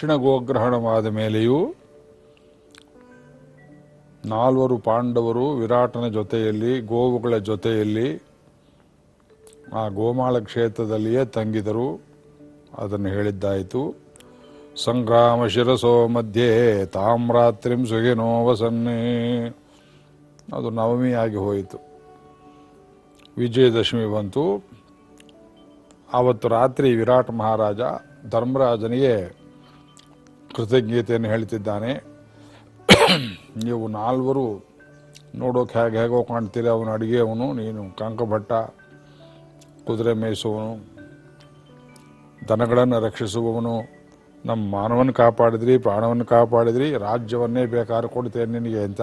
ದಕ್ಷಿಣ ಗೋಗ್ರಹಣವಾದ ಮೇಲೆಯೂ ನಾಲ್ವರು ಪಾಂಡವರು ವಿರಾಟನ ಜೊತೆಯಲ್ಲಿ, ಗೋವುಗಳ ಜೊತೆಯಲ್ಲಿ ಆ ಗೋಮಾಳ ಕ್ಷೇತ್ರದಲ್ಲಿಯೇ ತಂಗಿದರು. ಅದನ್ನು ಹೇಳಿದ್ದಾಯಿತು, ಸಂಗ್ರಾಮ ಶಿರಸೋ ಮಧ್ಯೆ ತಾಮ್ರಾತ್ರಿಂ ಸುಗಿನೋ ವಸನ್ನೇ. ಅದು ನವಮಿಯಾಗಿ ಹೋಯಿತು. ವಿಜಯದಶಮಿ ಬಂತು. ಆವತ್ತು ರಾತ್ರಿ ವಿರಾಟ್ ಮಹಾರಾಜ ಧರ್ಮರಾಜನಿಗೆ ಕೃತಜ್ಞತೆಯನ್ನು ಹೇಳ್ತಿದ್ದಾನೆ. ನೀವು ನಾಲ್ವರು ನೋಡೋಕೆ ಹೇಗೆ ಹೇಗೋ ಕಾಣ್ತೀರಿ. ಅವನು ಅಡುಗೆಯವನು, ನೀನು ಕಂಕಭಟ್ಟ, ಕುದುರೆ ಮೇಯಿಸುವನು ದನಗಳನ್ನು ರಕ್ಷಿಸುವವನು. ನಮ್ಮ ಮಾನವನ್ನು ಕಾಪಾಡಿದ್ರಿ, ಪ್ರಾಣವನ್ನು ಕಾಪಾಡಿದ್ರಿ, ರಾಜ್ಯವನ್ನೇ ಬೇಕಾದ್ರೆ ಕೊಡ್ತೇನೆ ನಿನಗೆ ಅಂತ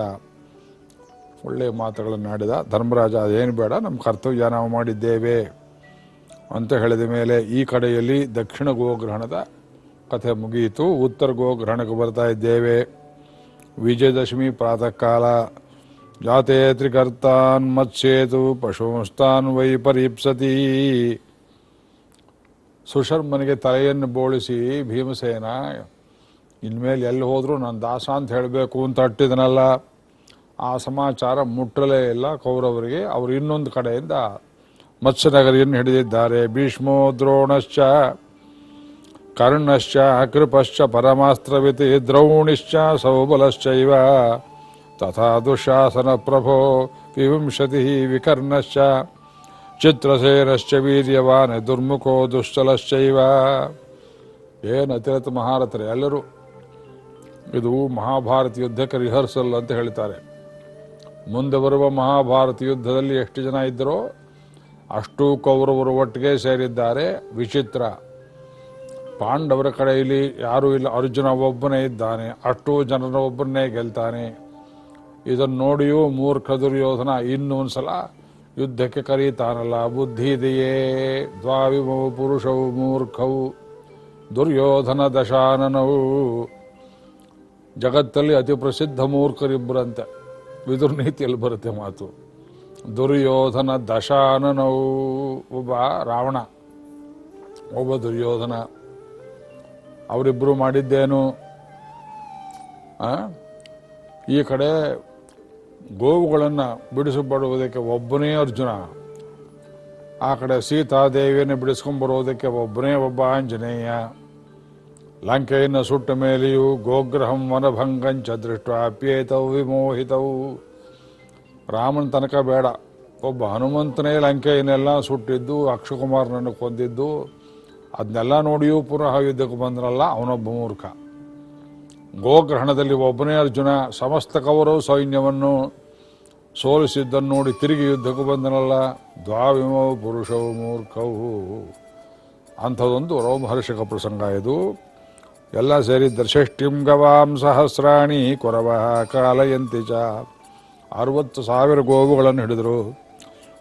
ಒಳ್ಳೆಯ ಮಾತುಗಳನ್ನು ಆಡಿದ. ಧರ್ಮರಾಜ, ಅದೇನು ಬೇಡ, ನಮ್ಮ ಕರ್ತವ್ಯ ನಾವು ಮಾಡಿದ್ದೇವೆ ಅಂತ ಹೇಳಿದ ಮೇಲೆ ಈ ಕಡೆಯಲ್ಲಿ ದಕ್ಷಿಣ ಗೋಗ್ರಹಣದ ಕಥೆ ಮುಗಿಯಿತು. ಉತ್ತರ ಗೋಗ್ರಹಣಕ್ಕೆ ಬರ್ತಾ ಇದ್ದೇವೆ. ವಿಜಯದಶಮಿ ಪ್ರಾತಃ ಕಾಲ ಜಾತೆ ತ್ರಿಕರ್ತಾನ್ ಮತ್ಸ್ಯೇತು ಪಶುಂಸ್ತಾನ್ ವೈ ಸುಶರ್ಮನಿಗೆ ತಲೆಯನ್ನು ಬೋಳಿಸಿ, ಭೀಮಸೇನ, ಇನ್ಮೇಲೆ ಎಲ್ಲಿ ಹೋದರೂ ನಾನು ದಾಸ ಅಂತ ಹೇಳಬೇಕು ಅಂತ ಅಟ್ಟಿದನಲ್ಲ. ಆ ಸಮಾಚಾರ ಮುಟ್ಟಲೇ ಇಲ್ಲ ಕೌರವರಿಗೆ. ಅವರು ಇನ್ನೊಂದು ಕಡೆಯಿಂದ ಮತ್ಸ್ಯನಗರಿಯನ್ನು ಹಿಡಿದಿದ್ದಾರೆ. ಭೀಷ್ಮೋ ದ್ರೋಣಶ್ಚ. ಕರ್ಣಶ್ಚ ಕೃಪಶ್ಚ ಪರಮಾಸ್ತ್ರವಿತಿ ದ್ರೌಣಿಶ್ಚ, ಸೌಬಲಶ್ಚೈವ. ತಥಾ ದುಶಾಸನ ಪ್ರಭೋ ವಿವಿಂಶತಿ ವಿಕರ್ಣಶ್ಚ. ಚಿತ್ರಸೇನಶ್ಚ ವೀರ್ಯವಾನ್, ದುರ್ಮುಖೋ ದುಶ್ಚಲಶ್ಚೈವ. ಏನು ಅತಿರಥ ಮಹಾರಥರು, ಎಲ್ಲರೂ ಇದು ಮಹಾಭಾರತ ಯುದ್ಧಕ್ಕೆ ರಿಹರ್ಸಲ್ ಅಂತ ಹೇಳ್ತಾರೆ ಮುಂದೆ ಬರುವ ಮಹಾಭಾರತ ಯುದ್ಧದಲ್ಲಿ ಎಷ್ಟು ಜನ ಇದ್ದರೋ ಅಷ್ಟು ಕೌರವರು ಒಟ್ಟಿಗೆ ಸೇರಿದ್ದಾರೆ. ವಿಚಿತ್ರ. ಪಾಂಡವರ ಕಡೆಯಲ್ಲಿ ಯಾರೂ ಇಲ್ಲ. ಅರ್ಜುನ ಒಬ್ಬನೇ ಇದ್ದಾನೆ. ಅಷ್ಟು ಜನರ ಒಬ್ಬನೇ ಗೆಲ್ತಾನೆ. ಇದನ್ನು ನೋಡಿಯೂ ಮೂರ್ಖ ದುರ್ಯೋಧನ ಇನ್ನೊಂದ್ಸಲ ಯುದ್ಧಕ್ಕೆ ಕರೀತಾನಲ್ಲ. ಬುದ್ಧಿ ಇದೆಯೇ? ದ್ವಾವಿಮವು ಪುರುಷವು ಮೂರ್ಖವು. ದುರ್ಯೋಧನ ದಶಾನನವು ಜಗತ್ತಲ್ಲಿ ಅತಿ ಪ್ರಸಿದ್ಧ ಮೂರ್ಖರಿಬ್ಬರಂತೆ. ವಿದುರ್ ನೀತಿಯಲ್ಲಿ ಬರುತ್ತೆ ಮಾತು. ದುರ್ಯೋಧನ ದಶಾನನವು ಒಬ್ಬ ರಾವಣ, ಒಬ್ಬ ದುರ್ಯೋಧನ. ಅವರಿಬ್ಬರು ಮಾಡಿದ್ದೇನು? ಈ ಕಡೆ ಗೋವುಗಳನ್ನು ಬಿಡಿಸಿಬಿಡುವುದಕ್ಕೆ ಒಬ್ಬನೇ ಅರ್ಜುನ. ಆ ಕಡೆ ಸೀತಾದೇವಿಯನ್ನು ಬಿಡಿಸ್ಕೊಂಡ್ಬರೋದಕ್ಕೆ ಒಬ್ಬನೇ ಒಬ್ಬ ಆಂಜನೇಯ. ಲಂಕೆಯನ್ನು ಸುಟ್ಟ ಮೇಲೆಯೂ ಗೋಗ್ರಹಂ ವನಭಂಗಂಚ ದೃಷ್ಟ್ವಾಪ್ಯೇತವು ವಿಮೋಹಿತವು ರಾಮನ ತನಕ ಬೇಡ. ಒಬ್ಬ ಹನುಮಂತನೇ ಲಂಕೆಯನ್ನೆಲ್ಲ ಸುಟ್ಟಿದ್ದು, ಅಕ್ಷಕುಮಾರನನ್ನು ಕೊಂದಿದ್ದು ಅದನ್ನೆಲ್ಲ ನೋಡಿಯೂ ಪುನಃ ಯುದ್ಧಕ್ಕೆ ಬಂದ್ರಲ್ಲ, ಅವನೊಬ್ಬ ಮೂರ್ಖ. ಗೋಗ್ರಹಣದಲ್ಲಿ ಒಬ್ಬನೇ ಅರ್ಜುನ, ಸಮಸ್ತ ಕೌರವ ಸೈನ್ಯವನ್ನು ಸೋಲಿಸಿದ್ದನ್ನು ನೋಡಿ ತಿರುಗಿ ಯುದ್ಧಕ್ಕೂ ಬಂದನಲ್ಲ, ದ್ವಾವಿಮವು ಪುರುಷವು ಮೂರ್ಖವು. ಅಂಥದೊಂದು ರೋಮಹರ್ಷಕ ಪ್ರಸಂಗ ಇದು. ಎಲ್ಲ ಸೇರಿ ಷಷ್ಟಿಂ ಗವಾಂ ಸಹಸ್ರಾಣಿ ಕೊರವ ಕಾಲಯಂತಿಜ ಅರವತ್ತು ಸಾವಿರ ಗೋವುಗಳನ್ನು ಹಿಡಿದರು.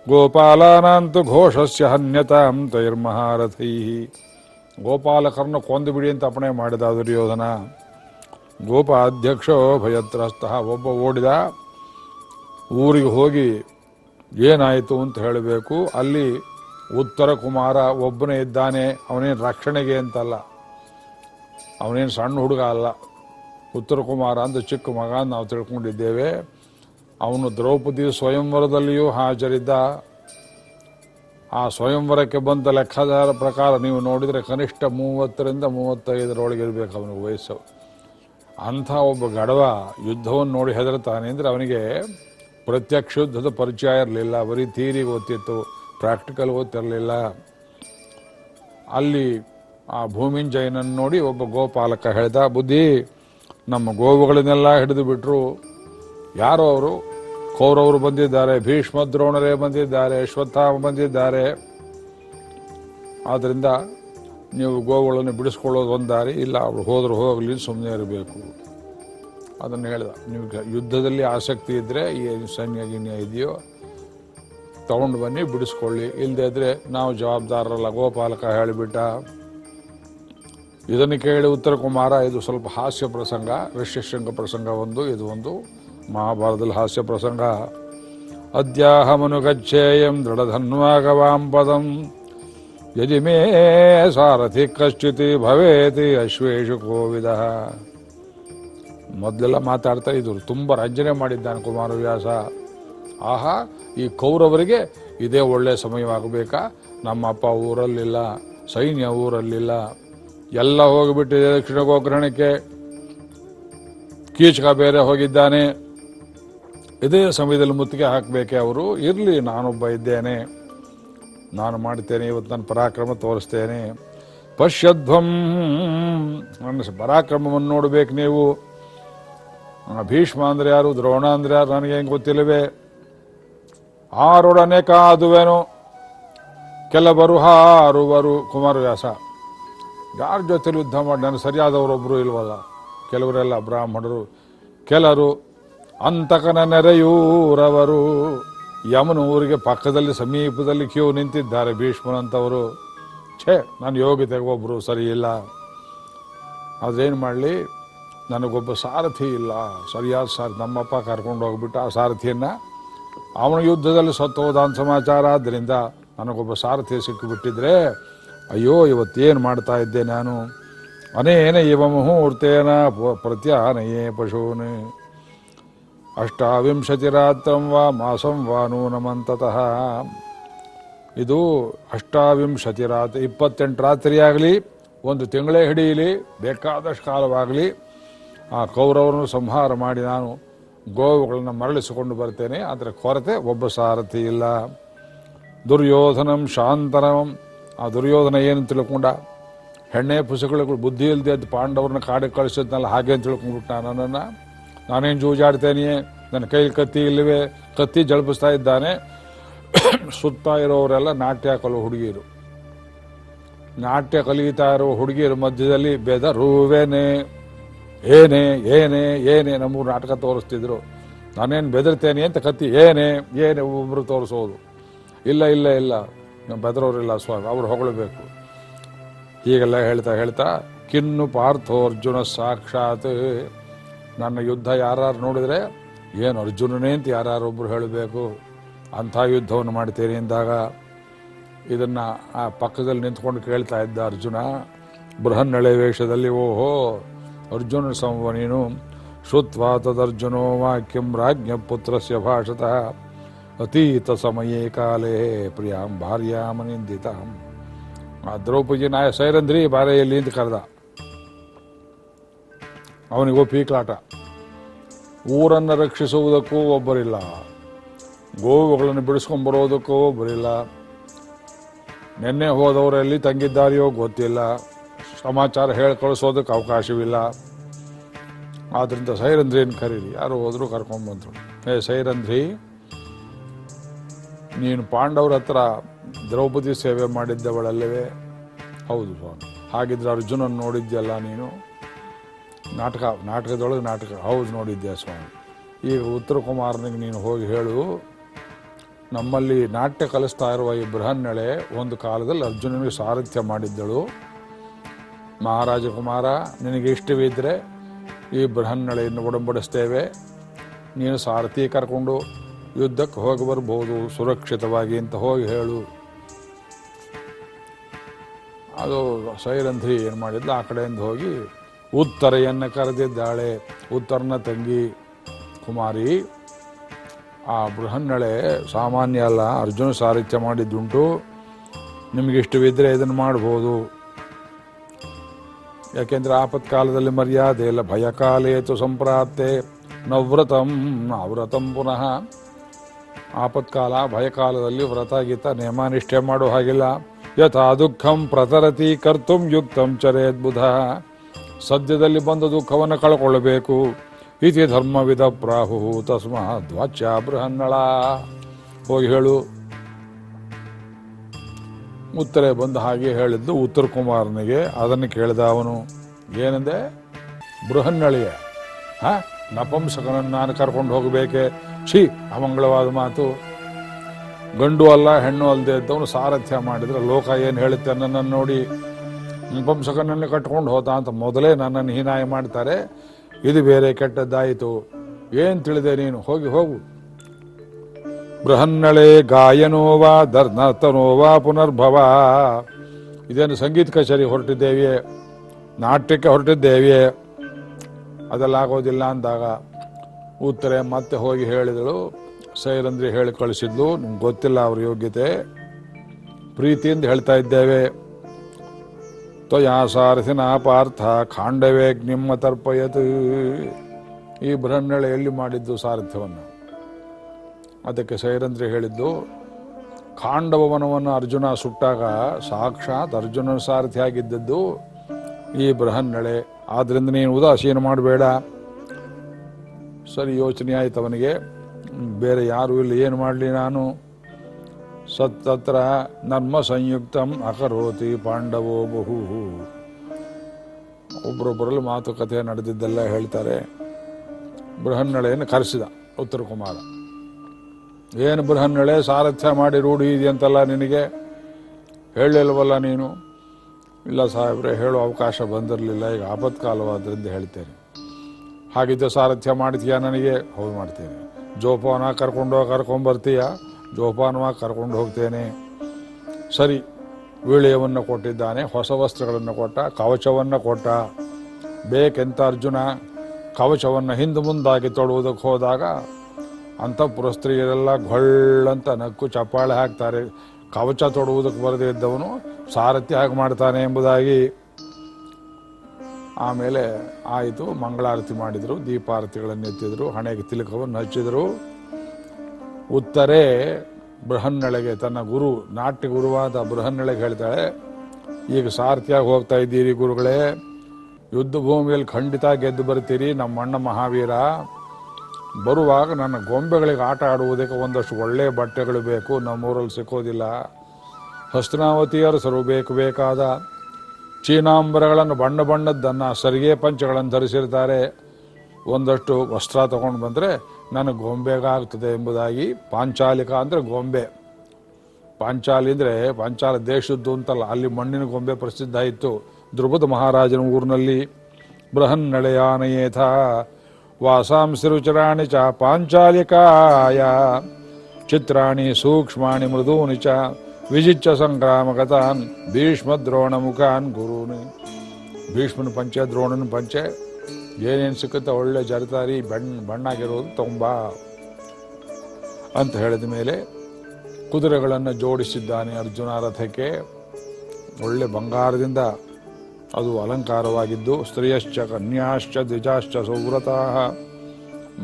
ಗೋಪಾಲಾನಂತು ಘೋಷಸ್ಯ ಹನ್ಯತಾಂ ತೈರ್ಮಹಾರಥೈ. ಗೋಪಾಲಕರನ್ನು ಕೊಂದು ಬಿಡಿ ಅಂತ ಅಪಣೆ ಮಾಡಿದ ದುರ್ಯೋಧನ. ಗೋಪಾಧ್ಯಕ್ಷೋ ಭಯತ್ರಸ್ಥಃ ಒಬ್ಬ ಓಡಿದ. ಊರಿಗೆ ಹೋಗಿ ಏನಾಯಿತು ಅಂತ ಹೇಳಬೇಕು. ಅಲ್ಲಿ ಉತ್ತರ ಕುಮಾರ ಒಬ್ಬನೇ ಇದ್ದಾನೆ. ಅವನೇನು ರಕ್ಷಣೆಗೆ ಅಂತಲ್ಲ. ಅವನೇನು ಸಣ್ಣ ಹುಡುಗ ಅಲ್ಲ. ಉತ್ತರ ಕುಮಾರ ಅಂತ ಚಿಕ್ಕ ಮಗ ನಾವು ತಿಳ್ಕೊಂಡಿದ್ದೇವೆ. ಅವನು ದ್ರೌಪದಿ ಸ್ವಯಂವರದಲ್ಲಿಯೂ ಹಾಜರಿದ್ದ. ಆ ಸ್ವಯಂವರಕ್ಕೆ ಬಂದ ಲೆಕ್ಕಾಚಾರ ಪ್ರಕಾರ ನೀವು ನೋಡಿದರೆ ಕನಿಷ್ಠ ಮೂವತ್ತರಿಂದ ಮೂವತ್ತೈದರೊಳಗೆ ಇರಬೇಕು ಅವನಿಗೆ ವಯಸ್ಸು. ಅಂಥ ಒಬ್ಬ ಗಡವ ಯುದ್ಧವನ್ನು ನೋಡಿ ಹೆದರ್ತಾನೆ ಅಂದರೆ ಅವನಿಗೆ ಪ್ರತ್ಯಕ್ಷ ಯುದ್ಧದ ಪರಿಚಯ ಇರಲಿಲ್ಲ. ಬರೀ ಥೀರಿ ಗೊತ್ತಿತ್ತು ಪ್ರಾಕ್ಟಿಕಲ್ ಗೊತ್ತಿರಲಿಲ್ಲ ಅಲ್ಲಿ ಆ ಭೂಮಿಂಜಯನನ್ನು ನೋಡಿ ಒಬ್ಬ ಗೋಪಾಲಕ ಹೇಳ್ದ, ಬುದ್ಧಿ, ನಮ್ಮ ಗೋವುಗಳನ್ನೆಲ್ಲ ಹಿಡಿದು ಬಿಟ್ಟರು ಯಾರೋ ಅವರು ಕೌರವರು ಬಂದಿದ್ದಾರೆ, ಭೀಷ್ಮ ದ್ರೋಣರೇ ಬಂದಿದ್ದಾರೆ ಅಶ್ವತ್ಥಾಮ ಬಂದಿದ್ದಾರೆ. ಆದ್ದರಿಂದ ನೀವು ಗೋವುಗಳನ್ನು ಬಿಡಿಸ್ಕೊಳ್ಳೋದು ಒಂದು ದಾರಿ, ಇಲ್ಲ ಅವ್ರು ಹೋದ್ರೆ ಹೋಗಲಿ ಸುಮ್ಮನೆ ಇರಬೇಕು. ಅದನ್ನು ಹೇಳಿದ, ನೀವು ಯುದ್ಧದಲ್ಲಿ ಆಸಕ್ತಿ ಇದ್ದರೆ ಏನು ಸೈನ್ಯ ಗಿನ್ಯ ಇದೆಯೋ, ತಗೊಂಡು ಬನ್ನಿ, ಬಿಡಿಸ್ಕೊಳ್ಳಿ. ಇಲ್ಲದೆ ಇದ್ದರೆ ನಾವು ಜವಾಬ್ದಾರರಲ್ಲ, ಗೋಪಾಲಕ ಹೇಳಿಬಿಟ್ಟ. ಇದನ್ನು ಕೇಳಿ ಉತ್ತರ ಕುಮಾರ, ಇದು ಸ್ವಲ್ಪ ಹಾಸ್ಯ ಪ್ರಸಂಗ ಋಷ್ಯಶೃಂಗ ಪ್ರಸಂಗ ಒಂದು, ಇದು ಒಂದು. ಮಹಾಭಾರತದಲ್ಲಿ ಹಾಸ್ಯ ಪ್ರಸಂಗ. ಅದ್ಯಾಹ ಗಚ್ಚೇಯಂ ದೃಢಧನ್ವಾಗವಾಂ ಪದಂ. ಯದಿ ಮೇ ಸಾರಥಿ ಕಶ್ಚಿತಿ ಭವೇತಿ ಅಶ್ವೇಶು ಕೋವಿದ. ಮೊದಲೆಲ್ಲ ಮಾತಾಡ್ತಾ ಇದ್ರು. ತುಂಬ ರಂಜನೆ ಮಾಡಿದ್ದಾನೆ ಕುಮಾರವ್ಯಾಸ ಆಹಾ, ಈ ಕೌರವರಿಗೆ ಇದೇ ಒಳ್ಳೆ ಸಮಯವಾಗಬೇಕಾ? ನಮ್ಮಪ್ಪ ಊರಲ್ಲಿಲ್ಲ, ಸೈನ್ಯ ಊರಲ್ಲಿಲ್ಲ. ಎಲ್ಲ ಹೋಗಿಬಿಟ್ಟಿದೆ ದಕ್ಷಿಣ ಗೋಗ್ರಹಣಕ್ಕೆ ಕೀಚಕ ಬೇರೆ ಹೋಗಿದ್ದಾನೆ. ಇದೇ ಸಮಯದಲ್ಲಿ ಮುತ್ತಿಗೆ ಹಾಕಬೇಕೆ ಅವರು, ಇರಲಿ, ನಾನೊಬ್ಬ ಇದ್ದೇನೆ. ನಾನು ಮಾಡ್ತೇನೆ ಇವತ್ತು ನನ್ನ ಪರಾಕ್ರಮ ತೋರಿಸ್ತೇನೆ. ಪಶ್ಯಧ್ವಂ, ನನ್ನ ಪರಾಕ್ರಮವನ್ನು ನೋಡಬೇಕು ನೀವು. ಭೀಷ್ಮ ಅಂದ್ರೆ ಯಾರು, ದ್ರೋಣ ಅಂದ್ರೆ ಯಾರು, ನನಗೆ ಹೆಂಗೆ ಗೊತ್ತಿಲ್ಲವೇ? ಆರೊಡನೆ ಕಾದುವೆನು. ಕೆಲವರು ಹಾರುವರು. ಕುಮಾರವ್ಯಾಸ ಯಾರ ಜೊತೆಲಿ ಯುದ್ಧ ಮಾಡಿ ನನಗೆ ಸರಿಯಾದವರೊಬ್ಬರು ಇಲ್ವಲ್ಲ? ಕೆಲವರೆಲ್ಲ ಬ್ರಾಹ್ಮಣರು, ಕೆಲರು ಅಂತಕನ ನೆರೆಯೂರವರು ಯಮನ ಊರಿಗೆ ಪಕ್ಕದಲ್ಲಿ ಸಮೀಪದಲ್ಲಿ ಕ್ಯೂ ನಿಂತಿದ್ದಾರೆ ಭೀಷ್ಮನಂತವರು. ಛೇ, ನಾನು ಯೋಗ್ಯತೆಗೆ ಒಬ್ಬರು ಸರಿ ಇಲ್ಲ ಅದೇನು ಮಾಡಲಿ? ನನಗೊಬ್ಬ ಸಾರಥಿ ಇಲ್ಲ. ಸರಿಯಾದ ಸಾರ್, ನಮ್ಮಪ್ಪ ಕರ್ಕೊಂಡು ಹೋಗ್ಬಿಟ್ಟು ಆ ಸಾರಥಿಯನ್ನು. ಅವನ ಯುದ್ಧದಲ್ಲಿ ಸತ್ತು ಅಂತ ಸಮಾಚಾರ. ಆದ್ದರಿಂದ ನನಗೊಬ್ಬ ಸಾರಥಿ ಸಿಕ್ಕಿಬಿಟ್ಟಿದ್ರೆ, ಅಯ್ಯೋ, ಇವತ್ತೇನು ಮಾಡ್ತಾ ಇದ್ದೆ ನಾನು? ಅನೇನ ಇವ ಮುಹೂರ್ತೇನ ಪ್ರತ್ಯ ಪ್ರತ್ಯಾನಯೇ ಪಶೂನ್. ಅಷ್ಟಾವಿಂಶತಿ ರಾತ್ರಂ ವಾ ಮಾಸಂ ವಾ ನೂನಮಂತತಃ. ಇದು ಅಷ್ಟಾವಿಂಶತಿ ರಾತ್ರಿ ಇಪ್ಪತ್ತೆಂಟು ರಾತ್ರಿ ಆಗಲಿ ಒಂದು ತಿಂಗಳೇ ಹಿಡಿಯಲಿ, ಬೇಕಾದಷ್ಟು ಕಾಲವಾಗಲಿ, ಆ ಕೌರವರನ್ನು ಸಂಹಾರ ಮಾಡಿ ನಾನು ಗೋವುಗಳನ್ನು ಮರಳಿಸಿಕೊಂಡು ಬರ್ತೇನೆ. ಅದರ ಕೊರತೆ, ಒಬ್ಬ ಸಾರಥಿ ಇಲ್ಲ. ದುರ್ಯೋಧನಂ ಶಾಂತನಂ ಆ ದುರ್ಯೋಧನ ಏನು ತಿಳ್ಕೊಂಡ? ಹೆಣ್ಣೆ ಪುಸಗಳು ಬುದ್ಧಿ ಇಲ್ಲದೆ ಪಾಂಡವ್ರನ್ನ ಕಾಡಿಗೆ ಕಳಿಸಿದ್ನಲ್ಲ ಹಾಗೆ ನಾನು ನನ್ನನ್ನು? ನಾನೇನು ಜೂಜಾಡ್ತೇನೆ, ನನ್ನ ಕೈಲಿ ಕತ್ತಿ ಇಲ್ಲವೇ? ಕತ್ತಿ ಜಳಪಿಸ್ತಾ ಇದ್ದಾನೆ. ಸುತ್ತ ಇರೋರೆಲ್ಲ ನಾಟ್ಯ ಕಲು ಹುಡುಗಿಯರು. ನಾಟ್ಯ ಕಲಿತಾ ಇರೋ ಹುಡುಗಿಯರ ಮಧ್ಯದಲ್ಲಿ ಬೆದರುವೇನೆ. ಏನೇ ಏನೇ ಏನೇ ನಮ್ಮೂರು ನಾಟಕ ತೋರಿಸ್ತಿದ್ರು. ನಾನೇನು ಬೆದರ್ತೇನೆ ಅಂತ ಕತ್ತಿ, ಏನೇ ಏನೇ ಒಬ್ಬರು ತೋರಿಸೋದು. ಇಲ್ಲ ಇಲ್ಲ ಇಲ್ಲ. ನಾವು ಬೆದರೋರಿಲ್ಲ ಸ್ವಾಮಿ, ಅವ್ರು ಹೊಗಳಬೇಕು. ಹೀಗೆಲ್ಲ ಹೇಳ್ತಾ ಹೇಳ್ತಾ ಕಿನ್ನು ಪಾರ್ಥೋರ್ಜುನ ಸಾಕ್ಷಾತ್ ನನ್ನ ಯುದ್ಧ ಯಾರು ನೋಡಿದ್ರೆ, ಏನು ಅರ್ಜುನನೇ ಅಂತ ಯಾರೊಬ್ಬರು ಹೇಳಬೇಕು? ಅಂಥ ಯುದ್ಧವನ್ನು ಮಾಡ್ತೀರಿ ಅಂದಾಗ, ಇದನ್ನ ಆ ಪಕ್ಕದಲ್ಲಿ ನಿಂತ್ಕೊಂಡು ಕೇಳ್ತಾ ಇದ್ದ ಅರ್ಜುನ, ಬೃಹನ್ನಳೆ ವೇಷದಲ್ಲಿ, ಓಹೋ, ಅರ್ಜುನ ಸಂವ ನೀನು ತದರ್ಜುನೋ ವಾಕ್ಯಂ ರಾಜ್ಞ ಪುತ್ರಸ್ಯ ಭಾಷತಃ, ಅತೀತ ಸಮಯೇ ಕಾಲೇ ಪ್ರಿಯಾಂ ಭಾರ್ಯಾಮ ನಿಂದಿತಾಂ. ಆ ನಾಯ, ಸೈರಂಧ್ರಿ ಬಾರೆಯಲ್ಲಿ ಕರೆದ. ಅವನಿಗೋ ಪೀಕ್ಲಾಟ. ಊರನ್ನು ರಕ್ಷಿಸುವುದಕ್ಕೂ ಒಬ್ಬರಿಲ್ಲ. ಗೋವುಗಳನ್ನು ಬಿಡಿಸ್ಕೊಂಡ್ಬರೋದಕ್ಕೂ ಒಬ್ಬರಿಲ್ಲ. ನಿನ್ನೆ ಹೋದವರೆಲ್ಲಿ ತಂಗಿದ್ದಾರೆಯೋ ಗೊತ್ತಿಲ್ಲ. ಸಮಾಚಾರ ಹೇಳಿ ಕಳಿಸೋದಕ್ಕೆ ಅವಕಾಶವಿಲ್ಲ. ಆದ್ರಿಂದ ಸೈರಂಧ್ರಿಯನ್ನು ಕರೀರಿ. ಯಾರು ಹೋದರೂ ಕರ್ಕೊಂಡ್ಬಂದರು. ಏ ಸೈರಂಧ್ರಿ, ನೀನು ಪಾಂಡವರ ಹತ್ರ ದ್ರೌಪದಿ ಸೇವೆ ಮಾಡಿದ್ದವಳಲ್ಲವೇ? ಹೌದು ಸ್ವಾಮಿ. ಹಾಗಿದ್ರೆ ಅರ್ಜುನನ್ನು ನೋಡಿದ್ಯಲ್ಲ ನೀನು? ನಾಟಕ, ನಾಟಕದೊಳಗೆ ನಾಟಕ. ಹೌದು ನೋಡಿದ್ದೆ ಸ್ವಾಮಿ. ಈಗ ಉತ್ತರ ಕುಮಾರನಿಗೆ ನೀನು ಹೋಗಿ ಹೇಳು, ನಮ್ಮಲ್ಲಿ ನಾಟ್ಯ ಕಲಿಸ್ತಾ ಇರುವ ಈ ಬೃಹನ್ನಳೆ ಒಂದು ಕಾಲದಲ್ಲಿ ಅರ್ಜುನನಿಗೆ ಸಾರಥ್ಯ ಮಾಡಿದ್ದಳು. ಮಹಾರಾಜ ಕುಮಾರ, ನಿನಗೆ ಇಷ್ಟವಿದ್ದರೆ ಈ ಬೃಹನ್ನಳೆಯನ್ನು ಒಡಂಬಡಿಸ್ತೇವೆ ನೀನು ಸಾರಥಿ ಕರ್ಕೊಂಡು ಯುದ್ಧಕ್ಕೆ ಹೋಗಿ ಬರ್ಬೋದು, ಸುರಕ್ಷಿತವಾಗಿ ಅಂತ ಹೋಗಿ ಹೇಳು. ಅದು ಸೈರಂಧ್ರಿ ಏನು ಮಾಡಿದ್ಲು, ಆ ಕಡೆಯಿಂದ ಹೋಗಿ ಉತ್ತರೆಯನ್ನು ಕರೆದಿದ್ದಾಳೆ. ಉತ್ತರನ ತಂಗಿ ಕುಮಾರಿ, ಆ ಬೃಹನ್ನಳೆ ಸಾಮಾನ್ಯ ಅಲ್ಲ, ಅರ್ಜುನ ಸಾರಥ್ಯ ಮಾಡಿದ್ದುಂಟು. ನಿಮಗೆ ಇಷ್ಟವಿದ್ದರೆ ಇದನ್ನು ಮಾಡ್ಬೋದು. ಯಾಕೆಂದ್ರೆ ಆಪತ್ಕಾಲದಲ್ಲಿ ಮರ್ಯಾದೆ ಇಲ್ಲ. ಭಯಕಾಲೇತು ಸಂಪ್ರಾಪ್ತೆ. ನವ್ರತಂ ನವ್ರತಂ ಪುನಃ. ಆಪತ್ಕಾಲ, ಭಯಕಾಲದಲ್ಲಿ ವ್ರತ ಗೀತ ನಿಯಮನಿಷ್ಠೆ ಮಾಡೋ ಹಾಗಿಲ್ಲ. ಯಥಾ ದುಃಖಂ ಪ್ರತರತಿ ಕರ್ತುಂ ಯುಕ್ತಂ ಚರೇದ್ ಬುಧ. ಸದ್ಯದಲ್ಲಿ ಬಂದ ದುಃಖವನ್ನು ಕಳ್ಕೊಳ್ಳಬೇಕು. ಇತಿ ಧರ್ಮವಿದ ಪ್ರಾಹು ತಸ್ಮ ದ್ವಾಚ ಬೃಹನ್ನಳ. ಹೋಗಿ ಹೇಳು. ಉತ್ತರ ಬಂದ ಹಾಗೆ ಹೇಳಿದ್ದು ಉತ್ತರ ಕುಮಾರನಿಗೆ, ಅದನ್ನು ಕೇಳಿದ ಅವನು, ಏನಂದೆ? ಬೃಹನ್ನಳಿಯ. ಹಾ? ನಪಂಸಕನನ್ನು ನಾನು ಕರ್ಕೊಂಡು ಹೋಗಬೇಕೆ? ಛೀ, ಅಮಂಗಳವಾದ ಮಾತು. ಗಂಡು ಅಲ್ಲ, ಹೆಣ್ಣು ಅಲ್ಲದೆ ಇದ್ದವನು ಸಾರಥ್ಯ ಮಾಡಿದ್ರೆ ಲೋಕ ಏನು ಹೇಳುತ್ತೆ ನನ್ನನ್ನು ನೋಡಿ ನಪಂಸಕನನ್ನು ಕಟ್ಕೊಂಡು ಹೋದ ಅಂತ ಮೊದಲೇ ನನ್ನನ್ನು ಹೀನಾಯ ಮಾಡ್ತಾರೆ. ಇದು ಬೇರೆ ಕೆಟ್ಟದ್ದಾಯಿತು. ಏನ್ ತಿಳಿದೆ ನೀನು? ಹೋಗಿ ಹೋಗು. ಬೃಹನ್ನಳೆ ಗಾಯನೋವಾ ದರ್ನರ್ತನೋವಾ ಪುನರ್ಭವ. ಇದೇನು ಸಂಗೀತ ಕಚೇರಿ ಹೊರಟಿದ್ದೇವೆ ನಾಟ್ಯಕ್ಕೆ ಹೊರಟಿದ್ದೇವೆ ಅದೆಲ್ಲ ಆಗೋದಿಲ್ಲ ಅಂದಾಗ ಉತ್ತರೆ ಮತ್ತೆ ಹೋಗಿ ಹೇಳಿದಳು. ಸೈರಂದ್ರಿ ಹೇಳಿ ಕಳಿಸಿದ್ಲು. ನಿಮ್ಗೆ ಗೊತ್ತಿಲ್ಲ ಅವ್ರ ಯೋಗ್ಯತೆ. ಪ್ರೀತಿಯಿಂದ ಹೇಳ್ತಾ ಇದ್ದೇವೆ. ತ್ವಯಾ ಸಾರಥಿನ ಪಾರ್ಥ ಕಾಂಡವೇ ನಿಮ್ಮ ತರ್ಪಯತ್ ಈ ಬೃಹನ್ನಳೆ ಎಲ್ಲಿ ಮಾಡಿದ್ದು ಸಾರಥ್ಯವನ್ನು. ಅದಕ್ಕೆ ಸೈರಂತ್ರಿ ಹೇಳಿದ್ದು ಖಾಂಡವ ವನವನ್ನು ಅರ್ಜುನ ಸುಟ್ಟಾಗ ಸಾಕ್ಷಾತ್ ಅರ್ಜುನನ ಸಾರಥಿ ಆಗಿದ್ದದ್ದು ಈ ಬೃಹನ್ನಳೆ. ಆದ್ರಿಂದ ನೀನು ಉದಾಸೀನ ಮಾಡಬೇಡ. ಸರಿ ಯೋಚನೆ ಆಯ್ತು ಅವನಿಗೆ. ಬೇರೆ ಯಾರು ಇಲ್ಲಿ ಏನು ಮಾಡಲಿ ನಾನು? ಸತ್ತತ್ರ ನರ್ಮ ಸಂಯುಕ್ತಂ ಅಕರೋತಿ ಪಾಂಡವೋ ಬಹು ಒಬ್ಬರೊಬ್ಬರಲ್ಲಿ ಮಾತುಕತೆ ನಡೆದಿದ್ದೆಲ್ಲ ಹೇಳ್ತಾರೆ. ಬೃಹನ್ನಳೆಯನ್ನು ಕರೆಸಿದ ಉತ್ತರ ಕುಮಾರ. ಏನು ಬೃಹನ್ನಳೆ, ಸಾರಥ್ಯ ಮಾಡಿ ರೂಢಿ ಇದೆಯಂತಲ್ಲ ನಿನಗೆ? ಹೇಳಿಲ್ವಲ್ಲ ನೀನು? ಇಲ್ಲ ಸಾಹೇಬ್ರೆ, ಹೇಳೋ ಅವಕಾಶ ಬಂದಿರಲಿಲ್ಲ, ಈಗ ಆಪತ್ಕಾಲವಾದ್ರಿಂದ ಹೇಳ್ತೇನೆ. ಹಾಗಿದ್ದ ಸಾರಥ್ಯ ಮಾಡ್ತೀಯಾ ನನಗೆ? ಹೌದು, ಮಾಡ್ತೇನೆ. ಜೋಪಾನ ಕರ್ಕೊಂಡೋಗಿ ಕರ್ಕೊಂಬರ್ತೀಯ? ಜೋಪಾನವಾಗಿ ಕರ್ಕೊಂಡು ಹೋಗ್ತೇನೆ. ಸರಿ, ವೀಳ್ಯವನ್ನು ಕೊಟ್ಟಿದ್ದಾನೆ, ಹೊಸ ವಸ್ತ್ರಗಳನ್ನು ಕೊಟ್ಟ, ಕವಚವನ್ನು ಕೊಟ್ಟ. ಬೇಕೆಂತ ಅರ್ಜುನ, ಕವಚವನ್ನು ಹಿಂದೆ ಮುಂದಾಗಿ ತೊಡುವುದಕ್ಕೆ ಹೋದಾಗ ಅಂಥ ಸ್ತ್ರೀಯರೆಲ್ಲ ಗೊಳ್ಳಂತ ನಕ್ಕು ಚಪ್ಪಾಳೆ ಹಾಕ್ತಾರೆ. ಕವಚ ತೊಡುವುದಕ್ಕೆ ಬರದೇ ಇದ್ದವನು ಸಾರಥ್ಯ ಹಾಗೆ ಮಾಡ್ತಾನೆ ಎಂಬುದಾಗಿ. ಆಮೇಲೆ ಆಯಿತು, ಮಂಗಳಾರತಿ ಮಾಡಿದರು ದೀಪಾರತಿಗಳನ್ನು ಎತ್ತಿದರು ಹಣೆಗೆ ತಿಲಕವನ್ನು ಹಚ್ಚಿದರು. ಉತ್ತರೆ ಬೃಹನ್ನಳೆಗೆ, ತನ್ನ ಗುರು, ನಾಟ್ಯ ಗುರುವಾದ ಬೃಹನ್ನಳೆಗೆ ಹೇಳ್ತಾಳೆ, ಈಗ ಸಾರಥಿಯಾಗಿ ಹೋಗ್ತಾ ಇದ್ದೀರಿ ಗುರುಗಳೇ. ಯುದ್ಧ ಭೂಮಿಯಲ್ಲಿ ಖಂಡಿತ ಗೆದ್ದು ಬರ್ತೀರಿ, ನಮ್ಮ ಅಣ್ಣ ಮಹಾವೀರ. ಬರುವಾಗ ನನ್ನ ಗೊಂಬೆಗಳಿಗೆ ಆಟ ಆಡುವುದಕ್ಕೆ ಒಂದಷ್ಟು ಒಳ್ಳೆಯ ಬಟ್ಟೆಗಳು ಬೇಕು, ನಮ್ಮೂರಲ್ಲಿ ಸಿಕ್ಕೋದಿಲ್ಲ. ಹಸ್ತಿನಾವತಿಯರು ಸರು ಬೇಕು ಬೇಕಾದ ಚೀನಾಂಬರಗಳನ್ನು ಬಣ್ಣ ಬಣ್ಣದ್ದನ್ನು ಸರಿಗೆ ಪಂಚಗಳನ್ನು ಧರಿಸಿರ್ತಾರೆ. ಒಂದಷ್ಟು ವಸ್ತ್ರ ತಗೊಂಡು ಬಂದರೆ ನನಗೆ ಗೊಂಬೆಗಾಗ್ತದೆ ಎಂಬುದಾಗಿ ಪಾಂಚಾಲಿಕ ಅಂದರೆ ಗೊಂಬೆ. ಪಾಂಚಾಲಿ ಅಂದರೆ ಪಾಂಚಾಲ ದೇಶದ್ದು ಅಂತಲ್ಲ, ಅಲ್ಲಿ ಮಣ್ಣಿನ ಗೊಂಬೆ ಪ್ರಸಿದ್ಧ ಇತ್ತು ದ್ರುಪದ ಮಹಾರಾಜನ ಊರಿನಲ್ಲಿ, ಬೃಹನ್ ನಡೆಯಾನಯೇಥ ವಾಸಾಂಸಿರುಚರಾಣಿ ಚ ಪಾಂಚಾಲಿಕಾಯ, ಚಿತ್ರಾಣಿ ಸೂಕ್ಷ್ಮಾಣಿ ಮೃದೂನಿ ಚ ವಿಜಿಚ್ಚ ಸಂಗ್ರಾಮಗತಾನ್, ಭೀಷ್ಮ ದ್ರೋಣ ಮುಖಾನ್ ಗುರುನಿ. ಭೀಷ್ಮನ ಪಂಚೆ, ದ್ರೋಣನ ಪಂಚೆ ಏನೇನು ಸಿಕ್ಕುತ್ತೆ ಒಳ್ಳೆ ಜರತಾರಿ, ಬಣ್ಣ, ಬಣ್ಣಾಗಿರೋದು ತುಂಬ ಅಂತ ಹೇಳಿದ ಮೇಲೆ ಕುದುರೆಗಳನ್ನು ಜೋಡಿಸಿದ್ದಾನೆ ಅರ್ಜುನ ರಥಕ್ಕೆ. ಒಳ್ಳೆ ಬಂಗಾರದಿಂದ ಅದು ಅಲಂಕಾರವಾಗಿದ್ದು, ಸ್ತ್ರೀಯಶ್ಚ, ಕನ್ಯಾಶ್ಚ, ದ್ವಿಜಾಶ್ಚ ಸುವ್ರತಾ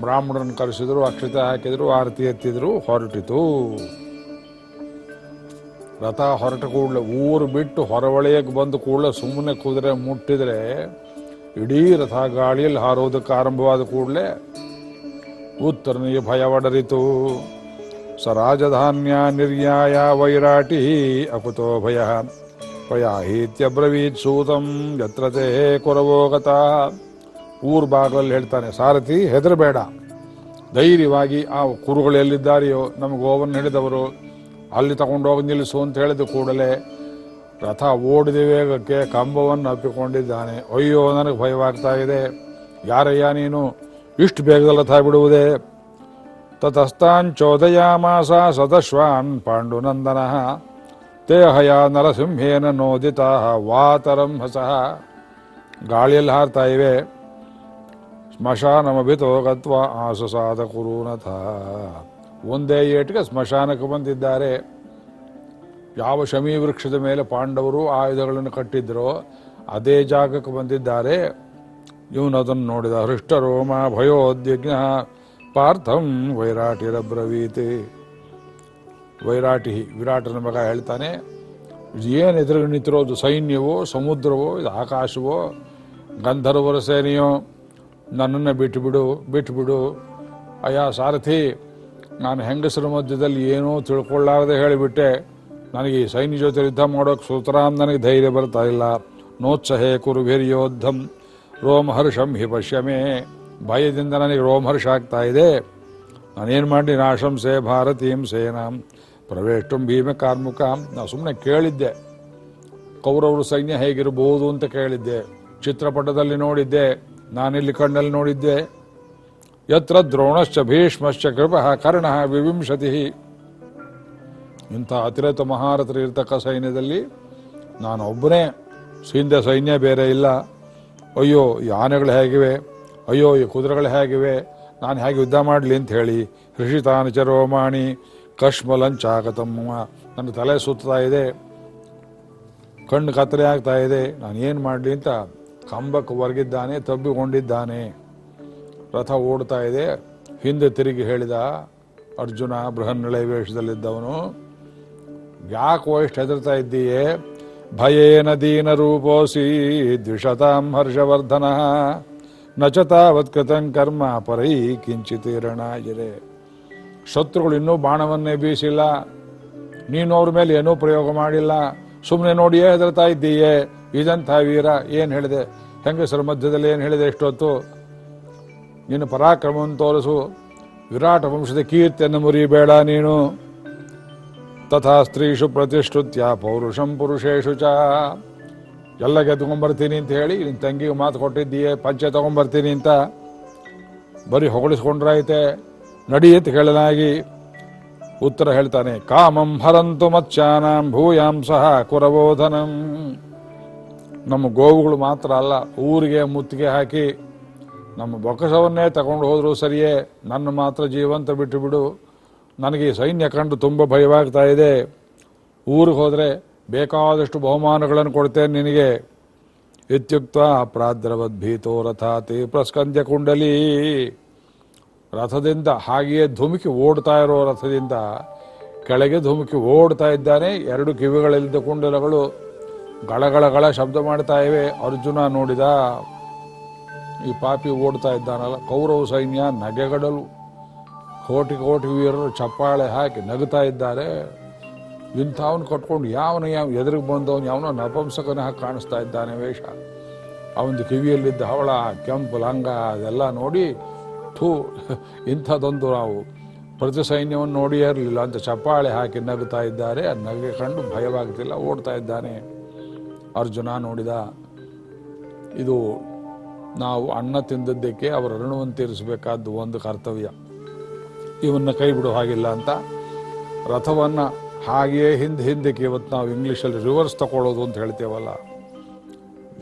ಬ್ರಾಹ್ಮಣರನ್ನು ಕರೆಸಿದ್ರು, ಅಕ್ಷತೆ ಹಾಕಿದ್ರು, ಆರತಿ ಎತ್ತಿದ್ರು, ಹೊರಟಿತು. ರಥ ಹೊರಟ ಕೂಡಲೇ ಊರು ಬಿಟ್ಟು ಹೊರವಳಿಯಕ್ಕೆ ಬಂದು ಕೂಡಲೇ ಸುಮ್ಮನೆ ಕುದುರೆ ಮುಟ್ಟಿದ್ರೆ ಇಡೀ ರಥ ಗಾಳಿಯಲ್ಲಿ ಹಾರೋದಕ್ಕೆ ಆರಂಭವಾದ ಕೂಡಲೇ ಉತ್ತರನಿಗೆ ಭಯವಡರಿತು ಸ ರಾಜಧಾನ್ಯ ನಿರ್ಯಾಯ ವೈರಾಟಿ ಅಕುತೋ ಭಯ. ಭಯಾಹೀತ್ಯಬ್ರವೀತ್ ಸೂತಂ ಯತ್ರತೆ ಕೊರವೋಗತ. ಊರ್ ಭಾಗದಲ್ಲಿ ಹೇಳ್ತಾನೆ, ಸಾರಥಿ, ಹೆದರಬೇಡ. ಧೈರ್ಯವಾಗಿ ಆ ಕುರುಗಳು ಎಲ್ಲಿದ್ದಾರೆಯೋ, ನಮಗೆ ಗೋವನ್ನು ಹಿಡಿದವರು ಅಲ್ಲಿ ತಗೊಂಡೋಗಿ ನಿಲ್ಲಿಸು ಅಂತ ಹೇಳಿದ ಕೂಡಲೇ ರಥ ಓಡಿದ ವೇಗಕ್ಕೆ, ಕಂಬವನ್ನು ಅಪ್ಪಿಕೊಂಡಿದ್ದಾನೆ. ಅಯ್ಯೋ, ನನಗೆ ಭಯವಾಗ್ತಾ ಇದೆ ಯಾರಯ್ಯ ನೀನು? ಇಷ್ಟು ಬೇಗದಲ್ಲಿ ರಥ ಬಿಡುವುದೇ? ತತಸ್ತಾನ್ ಚೋದಯಾಮಾಸ ಸದಶ್ವಾನ್ ಪಾಂಡುನಂದನ. ತೇ ಹಯ ನರಸಿಂಹೇನ ನೋದಿತ ವಾತರಂ ಹಸ ಗಾಳಿಯಲ್ಲಿ ಹಾರ್ತಾ ಇವೆ. ಸ್ಮಶಾನಮಭಿತೋ ಗತ್ವ ಆಸಸಾದ ಕುರುನಥ. ಒಂದೇ ಏಟಿಗೆ ಸ್ಮಶಾನಕ್ಕೆ ಬಂದಿದ್ದಾರೆ. ಯಾವ ಶಮಿ ವೃಕ್ಷದ ಮೇಲೆ ಪಾಂಡವರು ಆಯುಧಗಳನ್ನು ಕಟ್ಟಿದ್ರೋ ಅದೇ ಜಾಗಕ್ಕೆ ಬಂದಿದ್ದಾರೆ. ಇವನು ಅದನ್ನು ನೋಡಿದ ಹೃಷ್ಟರೋಮ ಭಯೋದ್ಯಜ್ಞ, ಪಾರ್ಥಂ ವೈರಾಟಿರಬ್ರವೀತಿ ವೈರಾಟಿ ವಿರಾಟನ ಮಗ ಹೇಳ್ತಾನೆ, ಏನು ಎದುರು ನಿಂತಿರೋದು? ಸೈನ್ಯವೋ, ಸಮುದ್ರವೋ, ಇದು ಆಕಾಶವೋ? ಗಂಧರ್ವರ ಸೇನೆಯೋ? ನನ್ನನ್ನು ಬಿಟ್ಟುಬಿಡು ಬಿಟ್ಟುಬಿಡು. ಅಯ್ಯ ಸಾರಥಿ, ನಾನು ಹೆಂಗಸರ ಮಧ್ಯದಲ್ಲಿ ಏನೋ ತಿಳ್ಕೊಳ್ಳಾರದೆ ಹೇಳಿಬಿಟ್ಟೆ. ನನಗೆ ಈ ಸೈನ್ಯ ಜೊತೆ ಯುದ್ಧ ಮಾಡೋಕೆ ಸುತರಾಮ್ ನನಗೆ ಧೈರ್ಯ ಬರ್ತಾ ಇಲ್ಲ. ನೋತ್ಸಹೇ ಕುರುಭಿರ್ಯೋದ್ಧಂ ರೋಮಹರ್ಷಂ ಹಿ ಪಶ್ಯಮೇ. ಭಯದಿಂದ ನನಗೆ ರೋಮಹರ್ಷ ಆಗ್ತಾ ಇದೆ. ನಾನೇನು ಮಾಡಿ ನಾಶಂಸೆ ಭಾರತೀಂ ಸೇನಾಂ. ಪ್ರವೇಷ್ಟಂ ಭೀಮ ಕಾರ್ಮುಕ. ನಾ ಸುಮ್ಮನೆ ಕೇಳಿದ್ದೆ. ಕೌರವರು ಸೈನ್ಯ ಹೇಗಿರಬಹುದು ಅಂತ ಕೇಳಿದ್ದೆ. ಚಿತ್ರಪಟದಲ್ಲಿ ನೋಡಿದ್ದೆ. ನಾನಿಲ್ಲಿ ಕಣ್ಣಲ್ಲಿ ನೋಡಿದ್ದೆ. ಯತ್ರ ದ್ರೋಣಶ್ಚ ಭೀಷ್ಮಶ್ಚ ಕೃಪಃ ಕರ್ಣ ವಿವಿಂಶತಿ. ಇಂಥ ಅತಿರಥ ಮಹಾರಥರು ಇರ್ತಕ್ಕ ಸೈನ್ಯದಲ್ಲಿ ನಾನು ಒಬ್ಬನೇ. ಸಿಂಧ ಸೈನ್ಯ ಬೇರೆ ಇಲ್ಲ. ಅಯ್ಯೋ, ಈ ಆನೆಗಳು ಹೇಗಿವೆ? ಅಯ್ಯೋ, ಈ ಕುದುರೆಗಳು ಹೇಗಿವೆ? ನಾನು ಹೇಗೆ ಯುದ್ಧ ಮಾಡಲಿ ಅಂತ ಹೇಳಿ. ಹೃಷಿತಾನ ಚರೋಮಾಣಿ ಕಶ್ಮಲಂಚಾಗತಮ್ಮ ನನ್ನ ತಲೆ ಸುತ್ತಾ ಇದೆ. ಕಣ್ಣು ಕತ್ತಲೆ ಆಗ್ತಾ ಇದೆ. ನಾನು ಏನು ಮಾಡಲಿ ಅಂತ ಕಂಬಕ್ಕೆ ಹೊರಗಿದ್ದಾನೆ ತಬ್ಬಿಕೊಂಡಿದ್ದಾನೆ. ರಥ ಓಡ್ತಾ ಇದೆ. ಹಿಂದೆ ತಿರುಗಿ ಹೇಳಿದ, ಅರ್ಜುನ ಬೃಹನ್ನಳೆ ವೇಷದಲ್ಲಿದ್ದವನು. ಯಾಕೋ ಇಷ್ಟು ಹೆದರ್ತಾ ಇದ್ದೀಯೇ? ಭಯೇನ ದೀನ ರೂಪೋಸಿ ದ್ವಿಷತಾಂ ಹರ್ಷವರ್ಧನ. ನ ಚ ತಾವತ್ ಕೃತಂ ಕರ್ಮ ಪರೈ ಕಿಂಚಿತೀರಣಾಗಿರೆ ಶತ್ರುಗಳು ಇನ್ನೂ ಬಾಣವನ್ನೇ ಬೀಸಿಲ್ಲ. ನೀನು ಅವ್ರ ಮೇಲೆ ಏನೂ ಪ್ರಯೋಗ ಮಾಡಿಲ್ಲ. ಸುಮ್ಮನೆ ನೋಡಿಯೇ ಹೆದರ್ತಾ ಇದ್ದೀಯೇ? ಇದಂಥ ವೀರ, ಏನು ಹೇಳಿದೆ? ಹೆಂಗಸರ ಮಧ್ಯದಲ್ಲಿ ಏನು ಹೇಳಿದೆ ಎಷ್ಟೊತ್ತು ನಿನ್ನ ಪರಾಕ್ರಮವನ್ನು ತೋರಿಸು. ವಿರಾಟ ವಂಶದ ಕೀರ್ತಿಯನ್ನು ಮುರಿಬೇಡ ನೀನು. ತಥಾ ಸ್ತ್ರೀಷು ಪ್ರತಿಷ್ಠುತ್ಯ ಪೌರುಷಂ ಪುರುಷೇಶು ಚ ಎಲ್ಲ ಗೆದ್ಕೊಂಡ್ಬರ್ತೀನಿ ಅಂತ ಹೇಳಿ ನಿನ್ನ ತಂಗಿಗೆ ಮಾತು ಕೊಟ್ಟಿದ್ದೀಯೇ, ಪಂಚೆ ತೊಗೊಂಬರ್ತೀನಿ ಅಂತ ಬರೀ ನಡಿ ಅಂತ ಕೇಳಲಾಗಿ ಉತ್ತರ ಹೇಳ್ತಾನೆ, ಕಾಮಂ ಹರಂತು ಮತ್ಸ್ಯಾನಾಂ ಭೂಯಾಂ ಸಹ ಕುರಬೋಧನಂ. ನಮ್ಮ ಗೋವುಗಳು ಮಾತ್ರ ಅಲ್ಲ, ಊರಿಗೆ ಮುತ್ತಿಗೆ ಹಾಕಿ ನಮ್ಮ ಬೊಕ್ಕಸವನ್ನೇ ತಗೊಂಡು ಹೋದರೂ ಸರಿಯೇ, ನನ್ನ ಮಾತ್ರ ಜೀವಂತ ಬಿಟ್ಟು ಬಿಡು. ನನಗೆ ಸೈನ್ಯ ಕಂಡು ತುಂಬ ಭಯವಾಗ್ತಾ ಇದೆ. ಊರಿಗೆ ಹೋದರೆ ಬೇಕಾದಷ್ಟು ಬಹುಮಾನಗಳನ್ನು ಕೊಡ್ತೇನೆ ನಿನಗೆ. ಇತ್ಯುಕ್ತ ಪ್ರಾದ್ರವದ್ಭೀತೋ ರಥಾತಿ ಪ್ರಸ್ಕಂದ್ಯ ಕುಂಡಲಿ. ರಥದಿಂದ ಹಾಗೆಯೇ ಧುಮುಕಿ ಓಡ್ತಾ ಇರೋ ರಥದಿಂದ ಕೆಳಗೆ ಧುಮುಕಿ ಓಡ್ತಾ ಇದ್ದಾನೆ. ಎರಡು ಕಿವಿಗಳಲ್ಲಿದ್ದ ಕುಂಡಲಗಳು ಗಳಗಳಗಳ ಶಬ್ದ ಮಾಡ್ತಾ ಇವೆ. ಅರ್ಜುನ ನೋಡಿದ ಈ ಪಾಪಿ ಓಡ್ತಾ ಇದ್ದಾನಲ್ಲ, ಕೌರವ ಸೈನ್ಯ ನಗೆಗಡಲು. ಕೋಟಿ ಕೋಟಿ ವೀರರು ಚಪ್ಪಾಳೆ ಹಾಕಿ ನಗುತ್ತಾ ಇದ್ದಾರೆ. ಇಂಥವನು ಕಟ್ಕೊಂಡು ಯಾವನ ಯಾವ ಎದುರಿಗೆ ಬಂದವನು ಯಾವನೋ ನಪಂಸಕನ ಹಾಕಿ ಕಾಣಿಸ್ತಾ ಇದ್ದಾನೆ ವೇಷ. ಅವನದು ಕಿವಿಯಲ್ಲಿದ್ದ ಹವಳ, ಕೆಂಪು ಲಂಗ, ಅದೆಲ್ಲ ನೋಡಿ ಥೂ ಇಂಥದ್ದೊಂದು ನಾವು ಪ್ರತಿ ಸೈನ್ಯವನ್ನು ನೋಡಿಯೇ ಇರಲಿಲ್ಲ. ಅಂತ ಚಪ್ಪಾಳೆ ಹಾಕಿ ನಗುತ್ತಾ ಇದ್ದಾರೆ. ಆ ನಗೆ ಕಂಡು ಭಯವಾಗ್ತಿಲ್ಲ, ಓಡ್ತಾ ಇದ್ದಾನೆ. ಅರ್ಜುನ ನೋಡಿದ, ಇದು ನಾವು ಅನ್ನ ತಿಂದದ್ದಕ್ಕೆ ಅವರ ಋಣವನ್ನು ತೀರಿಸಬೇಕಾದ್ದು ಒಂದು ಕರ್ತವ್ಯ. ಇವನ್ನ ಕೈ ಬಿಡೋ ಹಾಗಿಲ್ಲ ಅಂತ ರಥವನ್ನ ಹಾಗೆಯೇ ಹಿಂದೆ ಹಿಂದಕ್ಕೆ ಇವತ್ತು ನಾವು ಇಂಗ್ಲೀಷಲ್ಲಿ ರಿವರ್ಸ್ ತಗೊಳ್ಳೋದು ಅಂತ ಹೇಳ್ತೇವಲ್ಲ.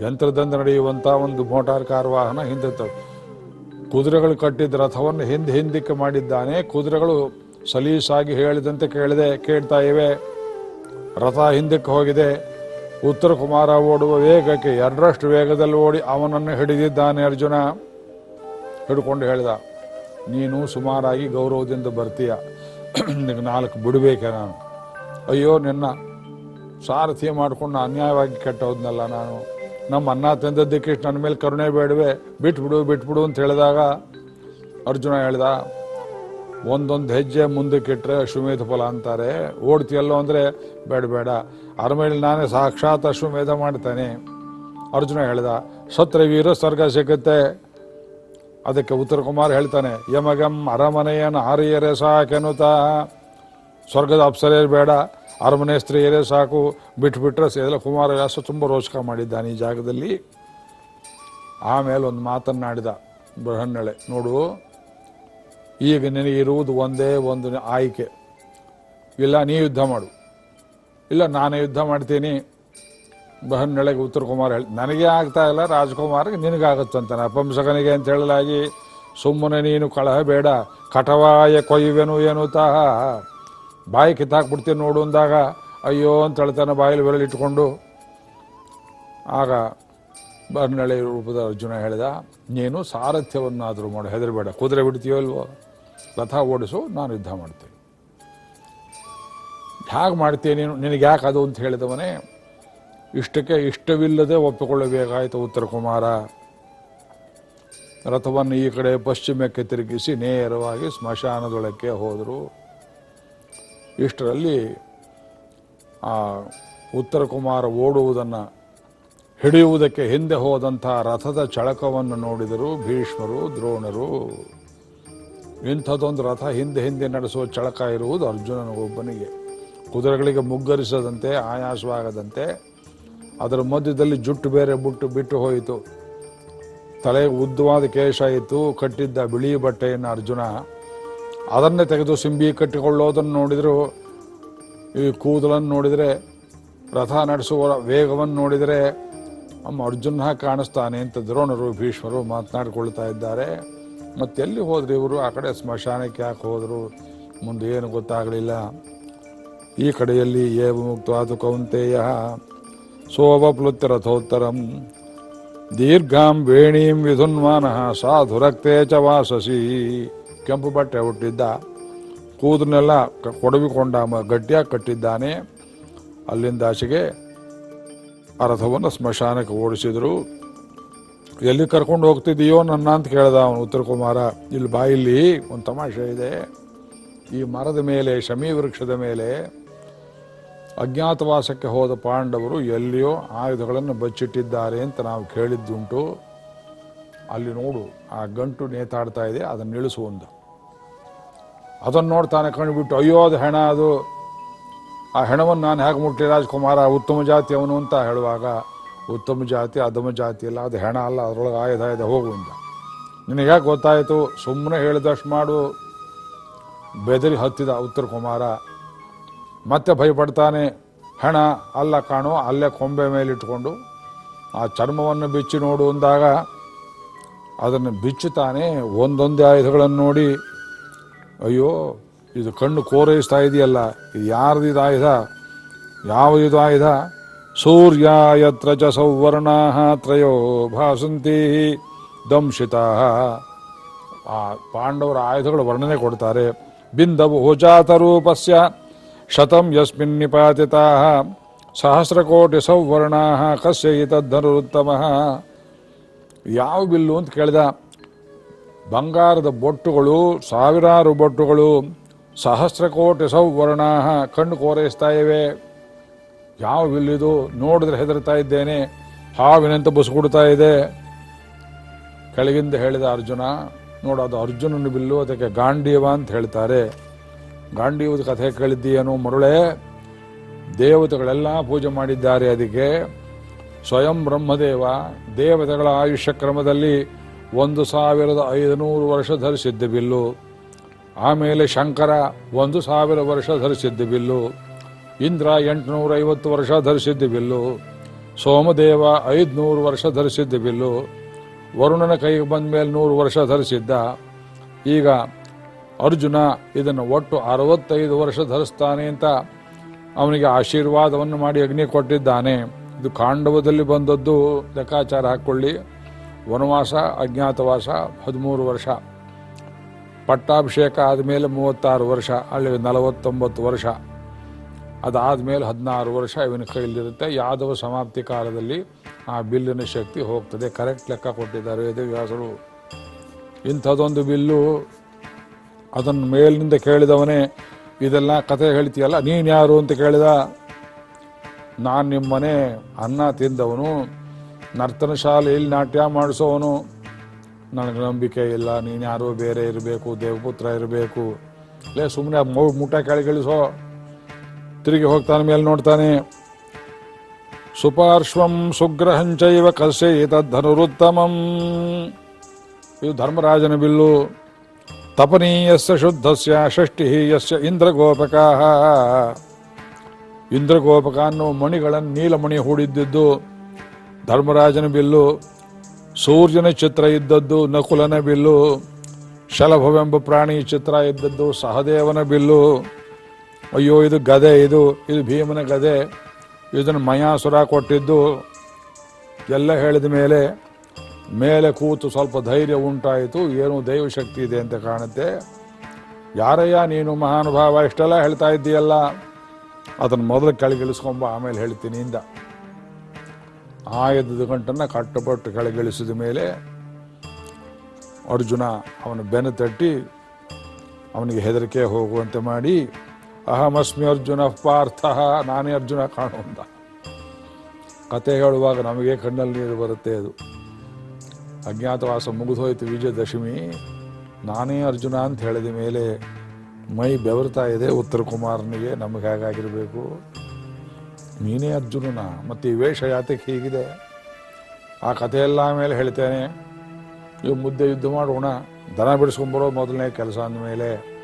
ಯಂತ್ರದಿಂದ ನಡೆಯುವಂಥ ಒಂದು ಮೋಟಾರ್ ಕಾರ್ ವಾಹನ ಹಿಂದೆ ತ ಕುದುರೆಗಳು ಕಟ್ಟಿದ ರಥವನ್ನು ಹಿಂದೆ ಹಿಂದಕ್ಕೆ ಮಾಡಿದ್ದಾನೆ. ಕುದುರೆಗಳು ಸಲೀಸಾಗಿ ಹೇಳಿದಂತೆ ಕೇಳಿದೆ, ಕೇಳ್ತಾ ಇವೆ. ರಥ ಹಿಂದಕ್ಕೆ ಹೋಗಿದೆ. ಉತ್ತರ ಕುಮಾರ ಓಡುವ ವೇಗಕ್ಕೆ ಎರಡರಷ್ಟು ವೇಗದಲ್ಲಿ ಓಡಿ ಅವನನ್ನು ಹಿಡಿದಿದ್ದಾನೆ ಅರ್ಜುನ. ಹಿಡ್ಕೊಂಡು ಹೇಳಿದ ನೀನು ಸುಮಾರಾಗಿ ಗೌರವದಿಂದ ಬರ್ತೀಯ. ನಿನಗೆ ನಾಲ್ಕು ಬಿಡಬೇಕೆ ನಾನು. ಅಯ್ಯೋ, ನಿನ್ನ ಸಾರಥಿ ಮಾಡಿಕೊಂಡು ಅನ್ಯಾಯವಾಗಿ ಕೆಟ್ಟೋದ್ನಲ್ಲ ನಾನು. ನಮ್ಮ ಅನ್ನ ತಂದದ್ದಕ್ಕೆ ನನ್ನ ಮೇಲೆ ಕರುಣೆ ಬೇಡವೆ. ಬಿಟ್ಬಿಡು ಬಿಟ್ಬಿಡು ಅಂತ ಹೇಳಿದಾಗ ಅರ್ಜುನ ಹೇಳ್ದ, ಒಂದೊಂದು ಹೆಜ್ಜೆ ಮುಂದಕ್ಕಿಟ್ರೆ ಅಶ್ವಮೇಧ ಫಲ ಅಂತಾರೆ. ಓಡ್ತಿಯಲ್ಲೋ ಅಂದರೆ ಬೇಡ ಬೇಡ. ಅರಮೇಲೆ ನಾನೇ ಸಾಕ್ಷಾತ್ ಅಶ್ವಮೇಧ ಮಾಡ್ತೇನೆ. ಅರ್ಜುನ ಹೇಳ್ದ ಸತ್ರ ವೀರ ಸ್ವರ್ಗ ಸಿಗುತ್ತೆ. ಅದಕ್ಕೆ ಉತ್ತರ ಕುಮಾರ್ ಹೇಳ್ತಾನೆ, ಯಮಗಂ ಅರಮನೆಯನ್ನು ಆರಿಯರೇ ಸಾಕೆನ್ನುತ್ತ ಸ್ವರ್ಗದ ಅಪ್ಸರೇ ಬೇಡ ಅರಮನೆ ಸ್ತ್ರೀಯರೇ ಸಾಕು. ಬಿಟ್ಬಿಟ್ರೆ ಸೇದಲ ಕುಮಾರವ್ಯಾಸ ತುಂಬ ರೋಚಕ ಮಾಡಿದ್ದಾನೆ ಈ ಜಾಗದಲ್ಲಿ. ಆಮೇಲೆ ಒಂದು ಮಾತನ್ನಾಡಿದ ಬೃಹನ್ನಳೆ, ನೋಡು, ಈಗ ನಿನಗಿರುವುದು ಒಂದೇ ಒಂದು ಆಯ್ಕೆ. ಇಲ್ಲ, ನೀ ಯುದ್ಧ ಮಾಡು. ಇಲ್ಲ, ನಾನೇ ಯುದ್ಧ ಮಾಡ್ತೀನಿ. ಬೃಹನ್ನಳೆಗೆ ಉತ್ತರ ಕುಮಾರ್ ಹೇಳಿ, ನನಗೆ ಆಗ್ತಾ ಇಲ್ಲ, ರಾಜಕುಮಾರ್ಗೆ ನಿನಗಾಗುತ್ತಂತ ಅಪಂಸಕನಿಗೆ ಅಂತ ಹೇಳಲಾಗಿ, ಸುಮ್ಮನೆ ನೀನು ಕಳಹ ಬೇಡ, ಕಟವಾಯ ಕೊಯ್ಯುವೆನು ಎನ್ನುತ್ತಾ ಬಾಯಿ ಕಿತ್ತಾಕ್ಬಿಡ್ತೀನಿ ನೋಡು ಅಂದಾಗ, ಅಯ್ಯೋ ಅಂತ ಹೇಳ್ತಾನೆ ಬಾಯಲ್ಲಿ ಬೆರಳಿಟ್ಕೊಂಡು ಆಗ ಬರ್ನಳೆ ರೂಪದ ಅರ್ಜುನ ಹೇಳಿದ, ನೀನು ಸಾರಥ್ಯವನ್ನಾದರೂ ಮಾಡು, ಹೆದರಬೇಡ, ಕುದುರೆ ಬಿಡ್ತೀಯೋ ಇಲ್ವೋ ರಥ ಓಡಿಸು, ನಾನು ಯುದ್ಧ ಮಾಡ್ತೀನಿ. ಹೇಗೆ ಮಾಡ್ತೀನಿ ನೀನು ನಿನಗೆ ಯಾಕೆ ಅದು ಅಂತ ಹೇಳಿದವನೇ ಇಷ್ಟಕ್ಕೆ ಇಷ್ಟವಿಲ್ಲದೆ ಒಪ್ಪಿಕೊಳ್ಳಬೇಕಾಯಿತು, ಉತ್ತರ ಕುಮಾರ. ರಥವನ್ನು ಈ ಕಡೆ ಪಶ್ಚಿಮಕ್ಕೆ ತಿರುಗಿಸಿ ನೇರವಾಗಿ ಸ್ಮಶಾನದೊಳಕ್ಕೆ ಹೋದರು. ಇಷ್ಟರಲ್ಲಿ ಆ ಉತ್ತರ ಕುಮಾರ ಓಡುವುದನ್ನು ಹಿಡಿಯುವುದಕ್ಕೆ ಹಿಂದೆ ಹೋದಂಥ ರಥದ ಚಳಕವನ್ನು ನೋಡಿದರು ಭೀಷ್ಮರು, ದ್ರೋಣರು. ಇಂಥದ್ದೊಂದು ರಥ ಹಿಂದೆ ಹಿಂದೆ ನಡೆಸುವ ಚಳಕ ಇರುವುದು ಅರ್ಜುನನಿಗೊಬ್ಬನಿಗೆ ಕುದುರೆಗಳಿಗೆ ಮುಗ್ಗರಿಸದಂತೆ, ಆಯಾಸವಾಗದಂತೆ ಅದರ ಮಧ್ಯದಲ್ಲಿ ಜುಟ್ಟು ಬೇರೆ ಬುಟ್ಟು ಬಿಟ್ಟು ಹೋಯಿತು. ತಲೆ ಉದ್ದವಾದ ಕೇಶ ಇತ್ತು, ಕಟ್ಟಿದ್ದ ಬಿಳಿ ಬಟ್ಟೆಯನ್ನು ಅರ್ಜುನ ಅದನ್ನೇ ತೆಗೆದು ಸಿಂಬಿ ಕಟ್ಟಿಕೊಳ್ಳೋದನ್ನು ನೋಡಿದರು. ಈ ಕೂದಲನ್ನು ನೋಡಿದರೆ, ರಥ ನಡೆಸುವ ವೇಗವನ್ನು ನೋಡಿದರೆ, ಅಮ್ಮ, ಅರ್ಜುನ ಕಾಣಿಸ್ತಾನೆ ಅಂತ ದ್ರೋಣರು, ಭೀಷ್ಮರು ಮಾತನಾಡಿಕೊಳ್ತಾ ಇದ್ದಾರೆ. ಮತ್ತೆಲ್ಲಿ ಹೋದ್ರಿ ಇವರು? ಆ ಕಡೆ ಸ್ಮಶಾನಕ್ಕೆ ಯಾಕೆ ಹೋದರು? ಮುಂದೆ ಏನು ಗೊತ್ತಾಗಲಿಲ್ಲ. ಈ ಕಡೆಯಲ್ಲಿ ಏವ ಮುಕ್ತವಾದ ಕೌಂತೆಯ. ರಥೋತ್ತರಂ ದೀರ್ಘಾಂ ವೇಣೀಂ ವಿಧುನ್ಮಾನಃ ಸಾಧುರಕ್ತೇ ಚ ವಾಸಸಿ. ಕೆಂಪು ಬಟ್ಟೆ ಹುಟ್ಟಿದ್ದ ಕೂದನೆಲ್ಲ ಕೊಡವಿಕೊಂಡ ಗಟ್ಟಿಯಾಗಿ ಕಟ್ಟಿದ್ದಾನೆ. ಅಲ್ಲಿಂದ ಆಚೆಗೆ ಆ ರಥವನ್ನು ಸ್ಮಶಾನಕ್ಕೆ ಓಡಿಸಿದ್ರು. ಎಲ್ಲಿ ಕರ್ಕೊಂಡು ಹೋಗ್ತಿದ್ದೀಯೋ ನನ್ನ ಅಂತ ಕೇಳ್ದ ಅವನು ಉತ್ತರ ಕುಮಾರ, ಇಲ್ಲಿ ಬಾಯಿಲಿ ಒಂದು ತಮಾಷೆ ಇದೆ. ಈ ಮರದ ಮೇಲೆ ಶಮಿ ವೃಕ್ಷದ ಮೇಲೆ ಅಜ್ಞಾತವಾಸಕ್ಕೆ ಹೋದ ಪಾಂಡವರು ಎಲ್ಲಿಯೋ ಆಯುಧಗಳನ್ನು ಬಚ್ಚಿಟ್ಟಿದ್ದಾರೆ ಅಂತ ನಾವು ಕೇಳಿದ್ದುಂಟು. ಅಲ್ಲಿ ನೋಡು, ಆ ಗಂಟು ನೇತಾಡ್ತಾ ಇದೆ, ಅದನ್ನು ಇಳಿಸು ಒಂದು. ಅದನ್ನು ನೋಡ್ತಾನೆ ಕಂಡುಬಿಟ್ಟು ಅಯ್ಯೋ, ಅದು ಹೆಣ, ಅದು. ಆ ಹೆಣವನ್ನು ನಾನು ಹೇಗೆ ಮುಟ್ಟಿ ರಾಜ್ಕುಮಾರ? ಉತ್ತಮ ಜಾತಿ ಅವನು ಅಂತ ಹೇಳುವಾಗ, ಉತ್ತಮ ಜಾತಿ, ಅಧಮ ಜಾತಿ ಇಲ್ಲ ಅದು ಹೆಣ ಅಲ್ಲ, ಅದರೊಳಗೆ ಆಯುಧ ಇದೆ, ಹೋಗು ಅಂತ. ನಿನಗೆ ಯಾಕೆ ಗೊತ್ತಾಯಿತು? ಸುಮ್ಮನೆ ಹೇಳಿದಷ್ಟು ಮಾಡು. ಬೆದರಿ ಹತ್ತಿದ ಉತ್ತರ ಕುಮಾರ ಮತ್ತೆ ಭಯಪಡ್ತಾನೆ, ಹೆಣ, ಅಲ್ಲ ಕಾಣು, ಅಲ್ಲೇ ಕೊಂಬೆ ಮೇಲಿಟ್ಕೊಂಡು ಆ ಚರ್ಮವನ್ನು ಬಿಚ್ಚಿ ನೋಡು ಅಂದಾಗ ಅದನ್ನು ಬಿಚ್ಚುತ್ತಾನೆ. ಒಂದೊಂದೇ ಆಯುಧಗಳನ್ನು ನೋಡಿ, ಅಯ್ಯೋ, ಇದು ಕಣ್ಣು ಕೋರೈಸ್ತಾ ಇದೆಯಲ್ಲ, ಇದು ಯಾರ್ದು ಇದು ಆಯುಧ? ಯಾವುದಿದು ಆಯುಧ? ಸೂರ್ಯ ಯತ್ರ ಚ ಸೌವರ್ಣಾ ತ್ರಯೋ ಭಾಸಂತಿ ದಂಶಿತಾ ಆ ಪಾಂಡವರ ಆಯುಧಗಳು ವರ್ಣನೆ ಕೊಡ್ತಾರೆ. ಬಿಂದವು ಹೋಜಾತ ರೂಪಸ್ಯ ಶತಂ ಯಸ್ಮಿನ್ ನಿಪಾತಿತಾ ಸಹಸ್ರಕೋಟಿ ಸೌವರ್ಣಾ ಕಸ್ಯ ಇತದ್ಧನುರುತ್ತಮ ಯಾವ ಬಿಲ್ಲು ಅಂತ ಕೇಳಿದ? ಬಂಗಾರದ ಬೊಟ್ಟುಗಳು, ಸಾವಿರಾರು ಬೊಟ್ಟುಗಳು ಸಹಸ್ರಕೋಟಿ ಸೌವರ್ಣ ಕಣ್ಣು ಕೋರೈಸ್ತಾ ಇವೆ. ಯಾವ ಬಿಲ್ಲಿದು ನೋಡಿದ್ರೆ ಹೆದರ್ತಾ ಇದ್ದೇನೆ. ಹಾವಿನಂತ ಬುಸುಗುಡ್ತಾ ಇದೆ. ಕೆಳಗಿಂದ ಹೇಳಿದ ಅರ್ಜುನ ನೋಡೋದು ಅರ್ಜುನನ ಬಿಲ್ಲು, ಅದಕ್ಕೆ ಗಾಂಡೀವ ಅಂತ ಹೇಳ್ತಾರೆ. ಗಾಂಡೀವದ ಕಥೆ ಕೇಳಿದ್ದೀಯೇನು ಮರುಳೆ, ದೇವತೆಗಳೆಲ್ಲ ಪೂಜೆ ಮಾಡಿದ್ದಾರೆ ಅದಕ್ಕೆ. ಸ್ವಯಂ ಬ್ರಹ್ಮದೇವ, ದೇವತೆಗಳ ಆಯುಷ್ಯ ಕ್ರಮದಲ್ಲಿ ಒಂದು ಸಾವಿರದ ಐದುನೂರು ವರ್ಷ ಧರಿಸಿದ್ದ ಬಿಲ್ಲು. ಆಮೇಲೆ ಶಂಕರ ಒಂದು ಸಾವಿರ ವರ್ಷ ಧರಿಸಿದ್ದ ಬಿಲ್ಲು. ಇಂದ್ರ ಎಂಟುನೂರ ಐವತ್ತು ವರ್ಷ ಧರಿಸಿದ್ದ ಬಿಲ್ಲು. ಸೋಮದೇವ ಐದುನೂರು ವರ್ಷ ಧರಿಸಿದ್ದ ಬಿಲ್ಲು. ವರುಣನ ಕೈಗೆ ಬಂದ ಮೇಲೆ ನೂರು ವರ್ಷ ಧರಿಸಿದ್ದ. ಈಗ ಅರ್ಜುನ ಇದನ್ನು ಒಟ್ಟು ಅರವತ್ತೈದು ವರ್ಷ ಧರಿಸ್ತಾನೆ ಅಂತ ಅವನಿಗೆ ಆಶೀರ್ವಾದವನ್ನು ಮಾಡಿ ಅಗ್ನಿ ಕೊಟ್ಟಿದ್ದಾನೆ. ಇದು ಕಾಂಡವದಲ್ಲಿ ಬಂದದ್ದು. ಲೆಕ್ಕಾಚಾರ ಹಾಕ್ಕೊಳ್ಳಿ. ವನವಾಸ, ಅಜ್ಞಾತವಾಸ, ಹದಿಮೂರು ವರ್ಷ. ಪಟ್ಟಾಭಿಷೇಕ ಆದಮೇಲೆ ಮೂವತ್ತಾರು ವರ್ಷ ಅಲ್ಲಿ ನಲವತ್ತೊಂಬತ್ತು ವರ್ಷ. ಅದಾದಮೇಲೆ ಹದಿನಾರು ವರ್ಷ ಇವನ ಕೈಲಿರುತ್ತೆ ಯಾದವ ಸಮಾಪ್ತಿ ಕಾಲದಲ್ಲಿ ಆ ಬಿಲ್ಲಿನ ಶಕ್ತಿ ಹೋಗ್ತದೆ. ಕರೆಕ್ಟ್ ಲೆಕ್ಕ ಕೊಟ್ಟಿದ್ದಾರೆ ವೇದವ್ಯಾಸರು. ಬಿಲ್ಲು ಅದನ್ನು ಮೇಲಿನಿಂದ ಕೇಳಿದವನೇ, ಇದೆಲ್ಲ ಕಥೆ ಹೇಳ್ತೀಯಲ್ಲ, ನೀನು ಯಾರು? ಅಂತ ಕೇಳಿದ. ನಾನು ನಿಮ್ಮನೆ ಅನ್ನ ತಿಂದವನು, ನರ್ತನ ಶಾಲೆಯಲ್ಲಿ ನಾಟ್ಯ ಮಾಡಿಸೋವನು. ನನಗೆ ನಂಬಿಕೆ ಇಲ್ಲ, ನೀನು ಯಾರು ಬೇರೆ ಇರಬೇಕು, ದೇವಪುತ್ರ ಇರಬೇಕು. ಲೇ ಸುಮ್ಮನೆ ಮುಟ ಕೆಳಗಿಳಿಸೋ ತಿರುಗಿ ಹೋಗ್ತಾನೆ, ಮೇಲೆ ನೋಡ್ತಾನೆ. ಸುಪಾರ್ಶ್ವಂ ಸುಗ್ರಹಂಚೈವ ಇತ ಧನುರುತ್ತಮಂ ಇದು ಧರ್ಮರಾಜನ ಬಿಲ್ಲು. ತಪನೀಯಸ್ಯ ಶುದ್ಧಸ್ಯ ಷಷ್ಠಿ ಯಸ್ಯ ಇಂದ್ರಗೋಪಕ ಇಂದ್ರಗೋಪಕ ಅನ್ನೋ ಮಣಿಗಳನ್ನು ನೀಲಮಣಿ ಹೂಡಿದ್ದಿದ್ದು, ಧರ್ಮರಾಜನ ಬಿಲ್ಲು, ಸೂರ್ಯನ ಚಿತ್ರ ಇದ್ದದ್ದು ನಕುಲನ ಬಿಲ್ಲು, ಶಲಭವೆಂಬ ಪ್ರಾಣಿ ಚಿತ್ರ ಇದ್ದದ್ದು ಸಹದೇವನ ಬಿಲ್ಲು. ಅಯ್ಯೋ, ಇದು ಗದೆ, ಇದು ಇದು ಭೀಮನ ಗದೆ, ಇದನ್ನು ಮಯಾಸುರ ಕೊಟ್ಟಿದ್ದು. ಎಲ್ಲ ಹೇಳಿದ ಮೇಲೆ ಮೇಲೆ ಕೂತು ಸ್ವಲ್ಪ ಧೈರ್ಯ ಉಂಟಾಯಿತು, ಏನು ದೈವಶಕ್ತಿ ಇದೆ ಅಂತ ಕಾಣುತ್ತೆ. ಯಾರಯ್ಯ, ನೀನು ಮಹಾನುಭಾವ, ಇಷ್ಟೆಲ್ಲ ಹೇಳ್ತಾ ಇದ್ದೀಯಲ್ಲ? ಅದನ್ನು ಮೊದಲು ಕೆಳಗಿಳಿಸ್ಕೊಂಬ, ಆಮೇಲೆ ಹೇಳ್ತೀನಿ ಇಂದ. ಆಯದ ಗಂಟನ್ನು ಕಟ್ಟುಪಟ್ಟು ಕೆಳಗಿಳಿಸಿದ ಮೇಲೆ ಅರ್ಜುನ ಅವನ ಬೆನ್ನು ತಟ್ಟಿ ಅವನಿಗೆ ಹೆದರಿಕೆ ಹೋಗುವಂತೆ ಮಾಡಿ, ಅಹಮಸ್ಮಿ ಅರ್ಜುನ ಪಾರ್ಥ, ನಾನೇ ಅರ್ಜುನ ಕಾಣುವಂತ. ಕತೆ ಹೇಳುವಾಗ ನಮಗೆ ಕಣ್ಣಲ್ಲಿ ನೀರು ಬರುತ್ತೆ ಅದು. ಅಜ್ಞಾತವಾಸ ಮುಗಿದೋಯ್ತು ವಿಜಯದಶಮಿ. ನಾನೇ ಅರ್ಜುನ ಅಂತ ಹೇಳಿದ ಮೇಲೆ ಮೈ ಬೆವರ್ತಾ ಇದೆ ಉತ್ತರ ಕುಮಾರನಿಗೆ, ನಮಗೆ ಹೇಗಾಗಿರಬೇಕು. ನೀನೇ ಅರ್ಜುನನ, ಮತ್ತು ಈ ವೇಷ ಯಾತಕ್ಕೆ ಹೀಗಿದೆ. ಆ ಕಥೆಯೆಲ್ಲ ಮೇಲೆ ಹೇಳ್ತೇನೆ. ಇವು ಮುದ್ದೆ ಯುದ್ಧ ಮಾಡೋಣ, ದನ ಬಿಡಿಸ್ಕೊಂಬರೋ ಮೊದಲನೇ ಕೆಲಸ ಅಂದಮೇಲೆ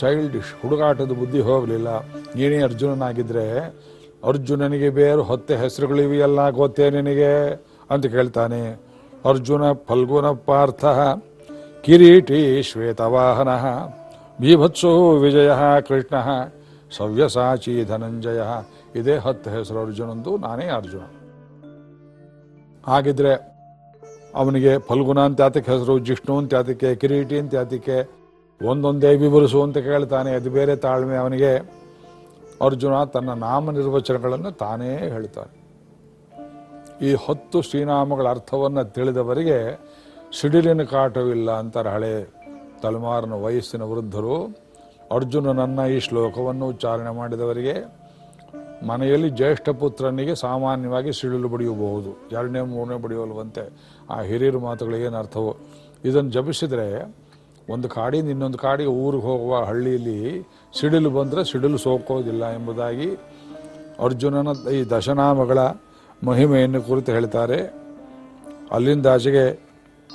ಚೈಲ್ಡಿಶ್ ಹುಡುಗಾಟದ ಬುದ್ಧಿ ಹೋಗಲಿಲ್ಲ. ನೀನೇ ಅರ್ಜುನನಾಗಿದ್ದರೆ ಅರ್ಜುನನಿಗೆ ಬೇರೆ ಹೊತ್ತೆ ಹೆಸರುಗಳಿವೆಯಲ್ಲ, ಗೊತ್ತೇ ನಿನಗೆ? ಅಂತ ಕೇಳ್ತಾನೆ. ಅರ್ಜುನ ಫಲ್ಗುನ ಪಾರ್ಥ, ಕಿರೀಟಿ ಶ್ವೇತವಾಹನ ಬೀಭತ್ಸೋ ವಿಜಯ ಕೃಷ್ಣ, ಸವ್ಯಸಾಚಿ ಧನಂಜಯ. ಇದೇ ಹತ್ತು ಹೆಸರು ಅರ್ಜುನಂದು, ನಾನೇ ಅರ್ಜುನ. ಹಾಗಿದ್ರೆ ಅವನಿಗೆ ಫಲ್ಗುಣ ಅಂತ ಯಾತಕ್ಕೆ ಹೆಸರು, ಜಿಷ್ಣು ಅಂತ ಯಾತಕ್ಕೆ, ಕಿರೀಟಿ ಅಂತ ಯಾತಕ್ಕೆ, ಒಂದೊಂದೇ ವಿವರಿಸು ಅಂತ ಕೇಳ್ತಾನೆ. ಅದು ಬೇರೆ ತಾಳ್ಮೆ ಅವನಿಗೆ. ಅರ್ಜುನ ತನ್ನ ನಾಮ ನಿರ್ವಚನಗಳನ್ನು ತಾನೇ ಹೇಳ್ತಾನೆ. ಈ ಹತ್ತು ಶ್ರೀನಾಮಗಳ ಅರ್ಥವನ್ನು ತಿಳಿದವರಿಗೆ ಸಿಡಿಲಿನ ಕಾಟವಿಲ್ಲ ಅಂತಾರೆ ಹಳೆ ತಲೆಮಾರಿನ ವಯಸ್ಸಿನ ವೃದ್ಧರು. ಅರ್ಜುನನನ್ನ ಈ ಶ್ಲೋಕವನ್ನು ಉಚ್ಚಾರಣೆ ಮಾಡಿದವರಿಗೆ, ಮನೆಯಲ್ಲಿ ಜ್ಯೇಷ್ಠ ಪುತ್ರನಿಗೆ ಸಾಮಾನ್ಯವಾಗಿ ಸಿಡಿಲು ಬಡಿಯಬಹುದು. ಎರಡನೇ, ಮೂರನೇ ಬಡಿಯಲ್ವಂತೆ ಆ ಹಿರಿಯರ ಮಾತುಗಳು ಏನು ಅರ್ಥವೋ? ಇದನ್ನು ಜಪಿಸಿದರೆ ಒಂದು ಕಾಡಿಂದ ಇನ್ನೊಂದು ಕಾಡಿಗೆ ಊರಿಗೆ ಹೋಗುವ ಹಳ್ಳಿಯಲ್ಲಿ ಸಿಡಿಲು ಬಂದರೆ ಸಿಡಿಲು ಸೋಕೋದಿಲ್ಲ ಎಂಬುದಾಗಿ ಅರ್ಜುನನ ಈ ದಶನಾಮಗಳ ಮಹಿಮೆಯನ್ನು ಕುರಿತು ಹೇಳ್ತಾರೆ. ಅಲ್ಲಿಂದ ಆಚೆಗೆ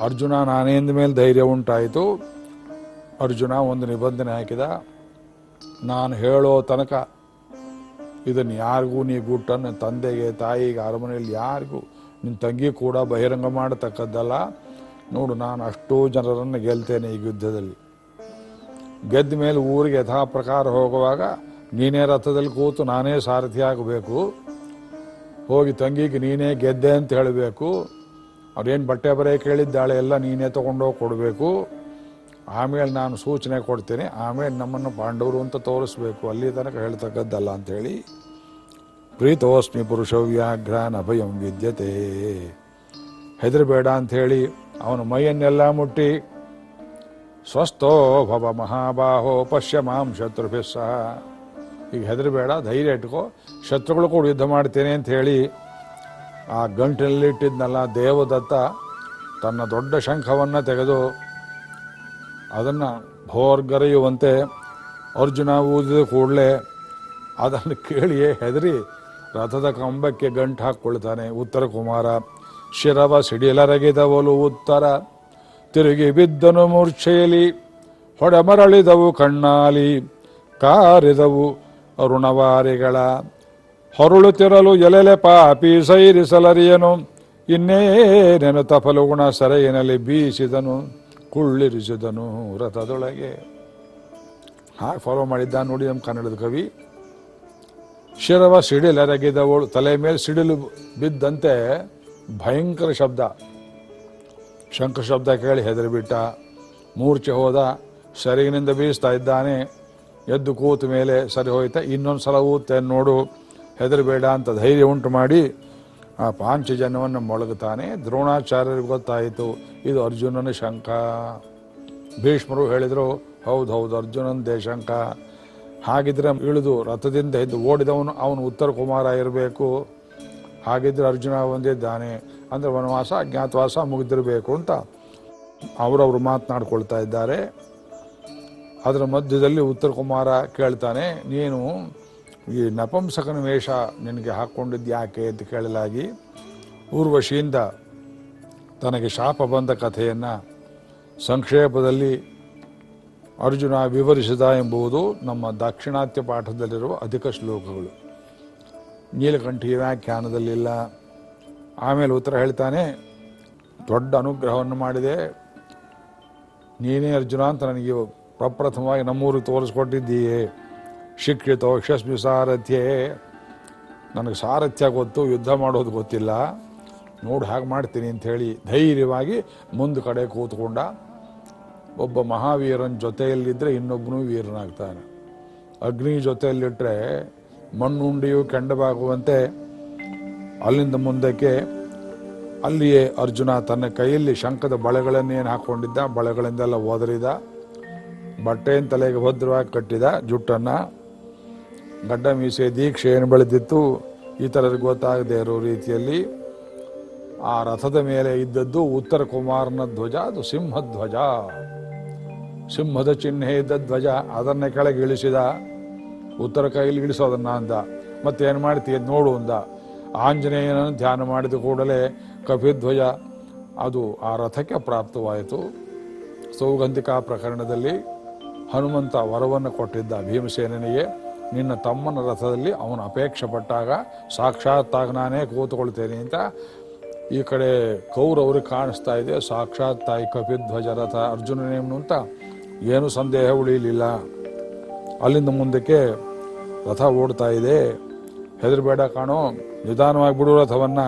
ಅರ್ಜುನ ನಾನೇಂದ ಮೇಲೆ ಧೈರ್ಯ ಉಂಟಾಯಿತು. ಅರ್ಜುನ ಒಂದು ನಿಬಂಧನೆ ಹಾಕಿದ. ನಾನು ಹೇಳೋ ತನಕ ಇದನ್ನು ಯಾರಿಗೂ ನೀ ಗುಟ್ಟ ನನ್ನ ತಂದೆಗೆ ತಾಯಿಗೆ ಅರಮನೆಯಲ್ಲಿ ಯಾರಿಗೂ ನಿನ್ನ ತಂಗಿ ಕೂಡ ಬಹಿರಂಗ ಮಾಡತಕ್ಕದ್ದಲ್ಲ. ನೋಡು, ನಾನು ಅಷ್ಟೋ ಜನರನ್ನು ಗೆಲ್ತೇನೆ ಈ ಯುದ್ಧದಲ್ಲಿ. ಗೆದ್ದ ಮೇಲೆ ಊರಿಗೆ ಯಥಾ ಪ್ರಕಾರ ಹೋಗುವಾಗ ನೀನೇ ರಥದಲ್ಲಿ ಕೂತು ನಾನೇ ಸಾರಥಿ ಆಗಬೇಕು. ಹೋಗಿ ತಂಗಿಗೆ ನೀನೇ ಗೆದ್ದೆ ಅಂತ ಹೇಳಬೇಕು. ಅವ್ರೇನು ಬಟ್ಟೆ ಬರೆ ಕೇಳಿದ್ದಾಳೆ, ಎಲ್ಲ ನೀನೇ ತೊಗೊಂಡೋಗಿ ಕೊಡಬೇಕು. ಆಮೇಲೆ ನಾನು ಸೂಚನೆ ಕೊಡ್ತೇನೆ, ಆಮೇಲೆ ನಮ್ಮನ್ನು ಪಾಂಡವರು ಅಂತ ತೋರಿಸ್ಬೇಕು. ಅಲ್ಲಿ ತನಕ ಹೇಳ್ತಕ್ಕದ್ದಲ್ಲ ಅಂಥೇಳಿ ಪ್ರೀತೋಸ್ಮಿ ಪುರುಷ ವ್ಯಾಘ್ರ ಅಭಯಂ ವಿದ್ಯತೆ. ಹೆದರಬೇಡ ಅಂಥೇಳಿ ಅವನು ಮೈಯನ್ನೆಲ್ಲ ಮುಟ್ಟಿ, ಸ್ವಸ್ಥೋ ಭವ ಮಹಾಬಾಹೋ ಪಶ್ಯ ಮಾಂ ಶತ್ರುಭಿಸ್ಸಹ ಸಹ ಈಗ ಹೆದರಬೇಡ, ಧೈರ್ಯ ಇಟ್ಕೋ. ಶತ್ರುಗಳು ಕೂಡ ಯುದ್ಧ ಮಾಡ್ತೇನೆ ಅಂತ ಹೇಳಿ ಆ ಗಂಟಿನಲ್ಲಿಟ್ಟಿದ್ನಲ್ಲ ದೇವದತ್ತ ತನ್ನ ದೊಡ್ಡ ಶಂಖವನ್ನು ತೆಗೆದು ಅದನ್ನು ಭೋರ್ಗರೆಯುವಂತೆ ಅರ್ಜುನ ಊದಿದ ಕೂಡಲೇ ಅದನ್ನು ಕೇಳಿಯೇ ಹೆದರಿ ರಥದ ಕಂಬಕ್ಕೆ ಗಂಟು ಹಾಕ್ಕೊಳ್ತಾನೆ. ಉತ್ತರ ಕುಮಾರ, ಶಿರವ ಸಿಡಿಲರಗಿದವಲು ಉತ್ತರ. ತಿರುಗಿ ಬಿದ್ದನು ಮೂರ್ಛೆಯಲ್ಲಿ, ಹೊಡೆಮರಳಿದವು ಕಣ್ಣಾಲಿ, ಕಾರಿದವು ಅರುಣವಾರಿಗಳ ಹೊರಳುತ್ತಿರಲು ಎಲೆಲೆ ಪಾಪಿ ಸೈರಿಸಲರಿಯನು ಇನ್ನೇನೆನು ತಫಲುಗುಣ ಸೆರೆಯಿನಲ್ಲಿ ಬೀಸಿದನು, ಕುಳ್ಳಿರಿಸಿದನು ರಥದೊಳಗೆ. ಹಾಗೆ ಫಾಲೋ ಮಾಡಿದ್ದ ನೋಡಿ ನಮ್ಮ ಕನ್ನಡದ ಕವಿ. ಶಿರವ ಸಿಡಿಲೆರಗಿದವಳು, ತಲೆ ಮೇಲೆ ಸಿಡಿಲು ಬಿದ್ದಂತೆ ಭಯಂಕರ ಶಬ್ದ. ಶಂಖ ಶಬ್ದ ಕೇಳಿ ಹೆದರಿಬಿಟ್ಟ, ಮೂರ್ಛೆ ಹೋದ, ಸೆರಗಿನಿಂದ ಬೀಸ್ತಾ ಇದ್ದಾನೆ. ಎದ್ದು ಕೂತ ಮೇಲೆ ಸರಿ ಹೋಯ್ತಾ, ಇನ್ನೊಂದು ಸಲ ಊತೆ ನೋಡು, ಹೆದರಬೇಡ ಅಂತ ಧೈರ್ಯ ಉಂಟು ಮಾಡಿ, ಆ ಪಾಂಚಜನ್ಯವನ್ನು ಮೊಳಗುತ್ತಾನೆ. ದ್ರೋಣಾಚಾರ್ಯರಿಗೆ ಗೊತ್ತಾಯಿತು, ಇದು ಅರ್ಜುನನ ಶಂಖ. ಭೀಷ್ಮರು ಹೇಳಿದರು, ಹೌದು ಹೌದು, ಅರ್ಜುನಂದೇ ಶಂಕ ಹಾಗಿದ್ರೆ ಇಳಿದು ರಥದಿಂದ ಎದ್ದು ಓಡಿದವನು, ಅವನು ಉತ್ತರ ಕುಮಾರ ಇರಬೇಕು. ಹಾಗಿದ್ರೆ ಅರ್ಜುನ ಹೊಂದಿದ್ದಾನೆ ಅಂದರೆ ವನವಾಸ, ಅಜ್ಞಾತವಾಸ ಮುಗಿದಿರಬೇಕು ಅಂತ ಅವರವರು ಮಾತನಾಡ್ಕೊಳ್ತಾ ಇದ್ದಾರೆ. ಅದರ ಮಧ್ಯದಲ್ಲಿ ಉತ್ತರ ಕುಮಾರ ಕೇಳ್ತಾನೆ, ನೀನು ಈ ನಪಂಸಕನ ವೇಷ ನಿನಗೆ ಹಾಕ್ಕೊಂಡಿದ್ದು ಯಾಕೆ? ಅಂತ ಕೇಳಲಾಗಿ, ಊರ್ವಶಿಯಿಂದ ತನಗೆ ಶಾಪ ಬಂದ ಕಥೆಯನ್ನು ಸಂಕ್ಷೇಪದಲ್ಲಿ ಅರ್ಜುನ ವಿವರಿಸಿದ ಎಂಬುದು ನಮ್ಮ ದಾಕ್ಷಿಣಾತ್ಯ ಪಾಠದಲ್ಲಿರುವ ಅಧಿಕ ಶ್ಲೋಕಗಳು. ನೀಲಕಂಠಿ ವ್ಯಾಖ್ಯಾನದಲ್ಲಿಲ್ಲ ಆಮೇಲೆ ಉತ್ತರ ಹೇಳ್ತಾನೆ, ದೊಡ್ಡ ಅನುಗ್ರಹವನ್ನು ಮಾಡಿದೆ. ನೀನೇ ಅರ್ಜುನ ಅಂತ ನನಗೆ ಪ್ರಪ್ರಥಮವಾಗಿ ನಮ್ಮೂರಿಗೆ ತೋರಿಸ್ಕೊಟ್ಟಿದ್ದೀಯೇ. ಶಿಕ್ಷಿತೋ ಯಶಸ್ವಿ ಸಾರಥ್ಯೇ. ನನಗೆ ಸಾರಥ್ಯ ಗೊತ್ತು, ಯುದ್ಧ ಮಾಡೋದು ಗೊತ್ತಿಲ್ಲ. ನೋಡಿ ಹಾಗೆ ಮಾಡ್ತೀನಿ ಅಂಥೇಳಿ ಧೈರ್ಯವಾಗಿ ಮುಂದೆ ಕಡೆ ಕೂತ್ಕೊಂಡ. ಒಬ್ಬ ಮಹಾವೀರನ ಜೊತೆಯಲ್ಲಿದ್ದರೆ ಇನ್ನೊಬ್ಬನೂ ವೀರನಾಗ್ತಾನೆ. ಅಗ್ನಿ ಜೊತೆಯಲ್ಲಿಟ್ಟರೆ ಮಣ್ಣುಂಡಿಯು ಕೆಂಡವಾಗುವಂತೆ ಅಲ್ಲಿಂದ ಮುಂದಕ್ಕೆ ಅಲ್ಲಿಯೇ ಅರ್ಜುನ ತನ್ನ ಕೈಯಲ್ಲಿ ಶಂಖದ ಬಳೆಗಳನ್ನೇನು ಹಾಕ್ಕೊಂಡಿದ್ದ, ಬಳೆಗಳಿಂದೆಲ್ಲ ಒದರಿದ. ಬಟ್ಟೆಯನ್ನು ತಲೆಗೆ ಭದ್ರವಾಗಿ ಕಟ್ಟಿದ ಜುಟ್ಟನ್ನು ಗಡ್ಡ ಮೀಸೆ ದೀಕ್ಷೆ ಏನು ಬೆಳೆದಿತ್ತು ಇತರರಿಗೆ ಗೊತ್ತಾಗದೇ ಇರೋ ರೀತಿಯಲ್ಲಿ ಆ ರಥದ ಮೇಲೆ ಇದ್ದದ್ದು ಉತ್ತರ ಕುಮಾರನ ಧ್ವಜ, ಅದು ಸಿಂಹಧ್ವಜ. ಸಿಂಹದ ಚಿಹ್ನೆ ಇದ್ದ ಧ್ವಜ, ಅದನ್ನೇ ಕೆಳಗೆ ಇಳಿಸಿದ, ಉತ್ತರ ಕೈಯಲ್ಲಿ ಇಳಿಸೋದನ್ನ ಅಂದ. ಮತ್ತೇನು ಮಾಡ್ತೀಯ ನೋಡು ಅಂದ. ಆಂಜನೇಯನನ್ನು ಧ್ಯಾನ ಮಾಡಿದ ಕೂಡಲೇ ಕಪಿಧ್ವಜ, ಅದು ಆ ರಥಕ್ಕೆ ಪ್ರಾಪ್ತವಾಯಿತು. ಸೌಗಂಧಿಕಾ ಪ್ರಕರಣದಲ್ಲಿ ಹನುಮಂತ ವರವನ್ನು ಕೊಟ್ಟಿದ್ದ ಭೀಮಸೇನಿಗೆ ನಿನ್ನ ತಮ್ಮನ ರಥದಲ್ಲಿ ಅವನು ಅಪೇಕ್ಷೆ ಪಟ್ಟಾಗ ಸಾಕ್ಷಾತ್ತಾಗಿ ನಾನೇ ಕೂತ್ಕೊಳ್ತೇನೆ ಅಂತ ಈ ಕಡೆ ಕೌರವ್ರಿಗೆ ಕಾಣಿಸ್ತಾ ಇದೆ. ಸಾಕ್ಷಾತ್ ತಾಯಿ ಕಪಿಧ್ವಜ ರಥ ಅರ್ಜುನನೇನು ಅಂತ ಏನು ಸಂದೇಹ ಉಳಿಯಲಿಲ್ಲ. ಅಲ್ಲಿಂದ ಮುಂದಕ್ಕೆ ರಥ ಓಡ್ತಾ ಇದೆ. ಹೆದರಬೇಡ ಕಾಣೋ, ನಿಧಾನವಾಗಿ ಬಿಡು ರಥವನ್ನು.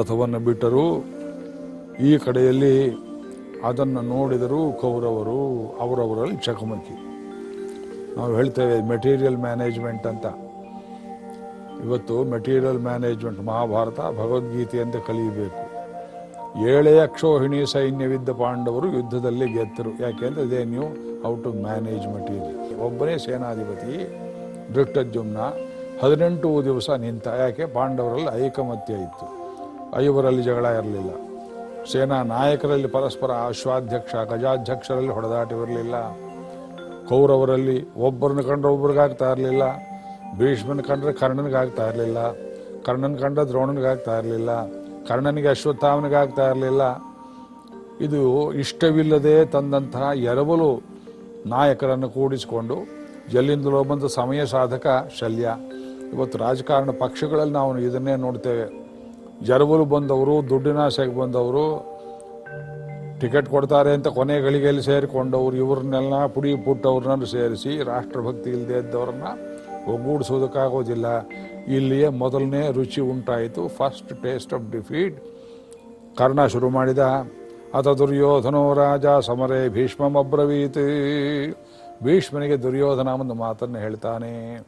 ರಥವನ್ನು ಬಿಟ್ಟರು. ಈ ಕಡೆಯಲ್ಲಿ ಅದನ್ನು ನೋಡಿದರೂ ಕೌರವರು ಅವರವರಲ್ಲಿ ಚಕಮಕಿ. ನಾವು ಹೇಳ್ತೇವೆ ಮೆಟೀರಿಯಲ್ ಮ್ಯಾನೇಜ್ಮೆಂಟ್ ಅಂತ. ಇವತ್ತು ಮೆಟೀರಿಯಲ್ ಮ್ಯಾನೇಜ್ಮೆಂಟ್ ಮಹಾಭಾರತ ಭಗವದ್ಗೀತೆ ಅಂತ ಕಲಿಯಬೇಕು. ಏಳೇ ಅಕ್ಷೋಹಿಣಿ ಸೈನ್ಯವಿದ್ದ ಪಾಂಡವರು ಯುದ್ಧದಲ್ಲಿ ಗೆದ್ದರು. ಯಾಕೆಂದರೆ ಇದೇ knew how to manage material. ಒಬ್ಬನೇ ಸೇನಾಧಿಪತಿ ದೃಷ್ಟಜುಮ್ನ ಹದಿನೆಂಟು ದಿವಸ ನಿಂತ. ಯಾಕೆ? ಪಾಂಡವರಲ್ಲಿ ಐಕಮತ್ಯ ಇತ್ತು. ಐವರಲ್ಲಿ ಜಗಳ ಇರಲಿಲ್ಲ. ಸೇನಾ ನಾಯಕರಲ್ಲಿ ಪರಸ್ಪರ ಅಶ್ವಾಧ್ಯಕ್ಷ ಗಜಾಧ್ಯಕ್ಷರಲ್ಲಿ ಹೊಡೆದಾಟವಿರಲಿಲ್ಲ. ಕೌರವರಲ್ಲಿ ಒಬ್ಬರನ್ನ ಕಂಡ್ರೆ ಒಬ್ರಿಗಾಗ್ತಾ ಇರಲಿಲ್ಲ. ಭೀಷ್ಮನ ಕಂಡ್ರೆ ಕರ್ಣನಿಗಾಗ್ತಾ ಇರಲಿಲ್ಲ. ಕರ್ಣನ ಕಂಡ್ರೆ ದ್ರೋಣನಿಗಾಗ್ತಾ ಇರಲಿಲ್ಲ. ಕರ್ಣನಿಗೆ ಅಶ್ವತ್ಥಾಮನಿಗಾಗ್ತಾ ಇರಲಿಲ್ಲ. ಇದು ಇಷ್ಟವಿಲ್ಲದೆ ತಂದಂತಹ ಎರವಲು ನಾಯಕರನ್ನು ಕೂಡಿಸಿಕೊಂಡು ಎಲ್ಲಿಂದಲೋ ಬಂದ ಸಮಯ ಸಾಧಕ ಶಲ್ಯ. ಇವತ್ತು ರಾಜಕಾರಣ ಪಕ್ಷಗಳಲ್ಲಿ ನಾವು ಇದನ್ನೇ ನೋಡ್ತೇವೆ. ಎರವಲು ಬಂದವರು, ದುಡ್ಡಿನ ಆಸೆಗೆ ಬಂದವರು, ಟಿಕೆಟ್ ಕೊಡ್ತಾರೆ ಅಂತ ಕೊನೆ ಗಳಿಗೆಯಲ್ಲಿ ಸೇರಿಕೊಂಡವ್ರು, ಇವ್ರನ್ನೆಲ್ಲ ಪುಡಿ ಪುಟ್ಟವ್ರನ್ನ ಸೇರಿಸಿ ರಾಷ್ಟ್ರಭಕ್ತಿ ಇಲ್ಲದೆ ಇದ್ದವ್ರನ್ನ ಒಗ್ಗೂಡಿಸೋದಕ್ಕಾಗೋದಿಲ್ಲ. ಇಲ್ಲಿಯೇ ಮೊದಲನೇ ರುಚಿ ಉಂಟಾಯಿತು. First taste of defeat Karna ಶುರು ಮಾಡಿದ. ಅತ ದುರ್ಯೋಧನೋ ರಾಜ ಸಮರೇ ಭೀಷ್ಮಮಬ್ರವೀತ್. ಭೀಷ್ಮನಿಗೆ ದುರ್ಯೋಧನ ಒಂದು ಮಾತನ್ನು ಹೇಳ್ತಾನೆ.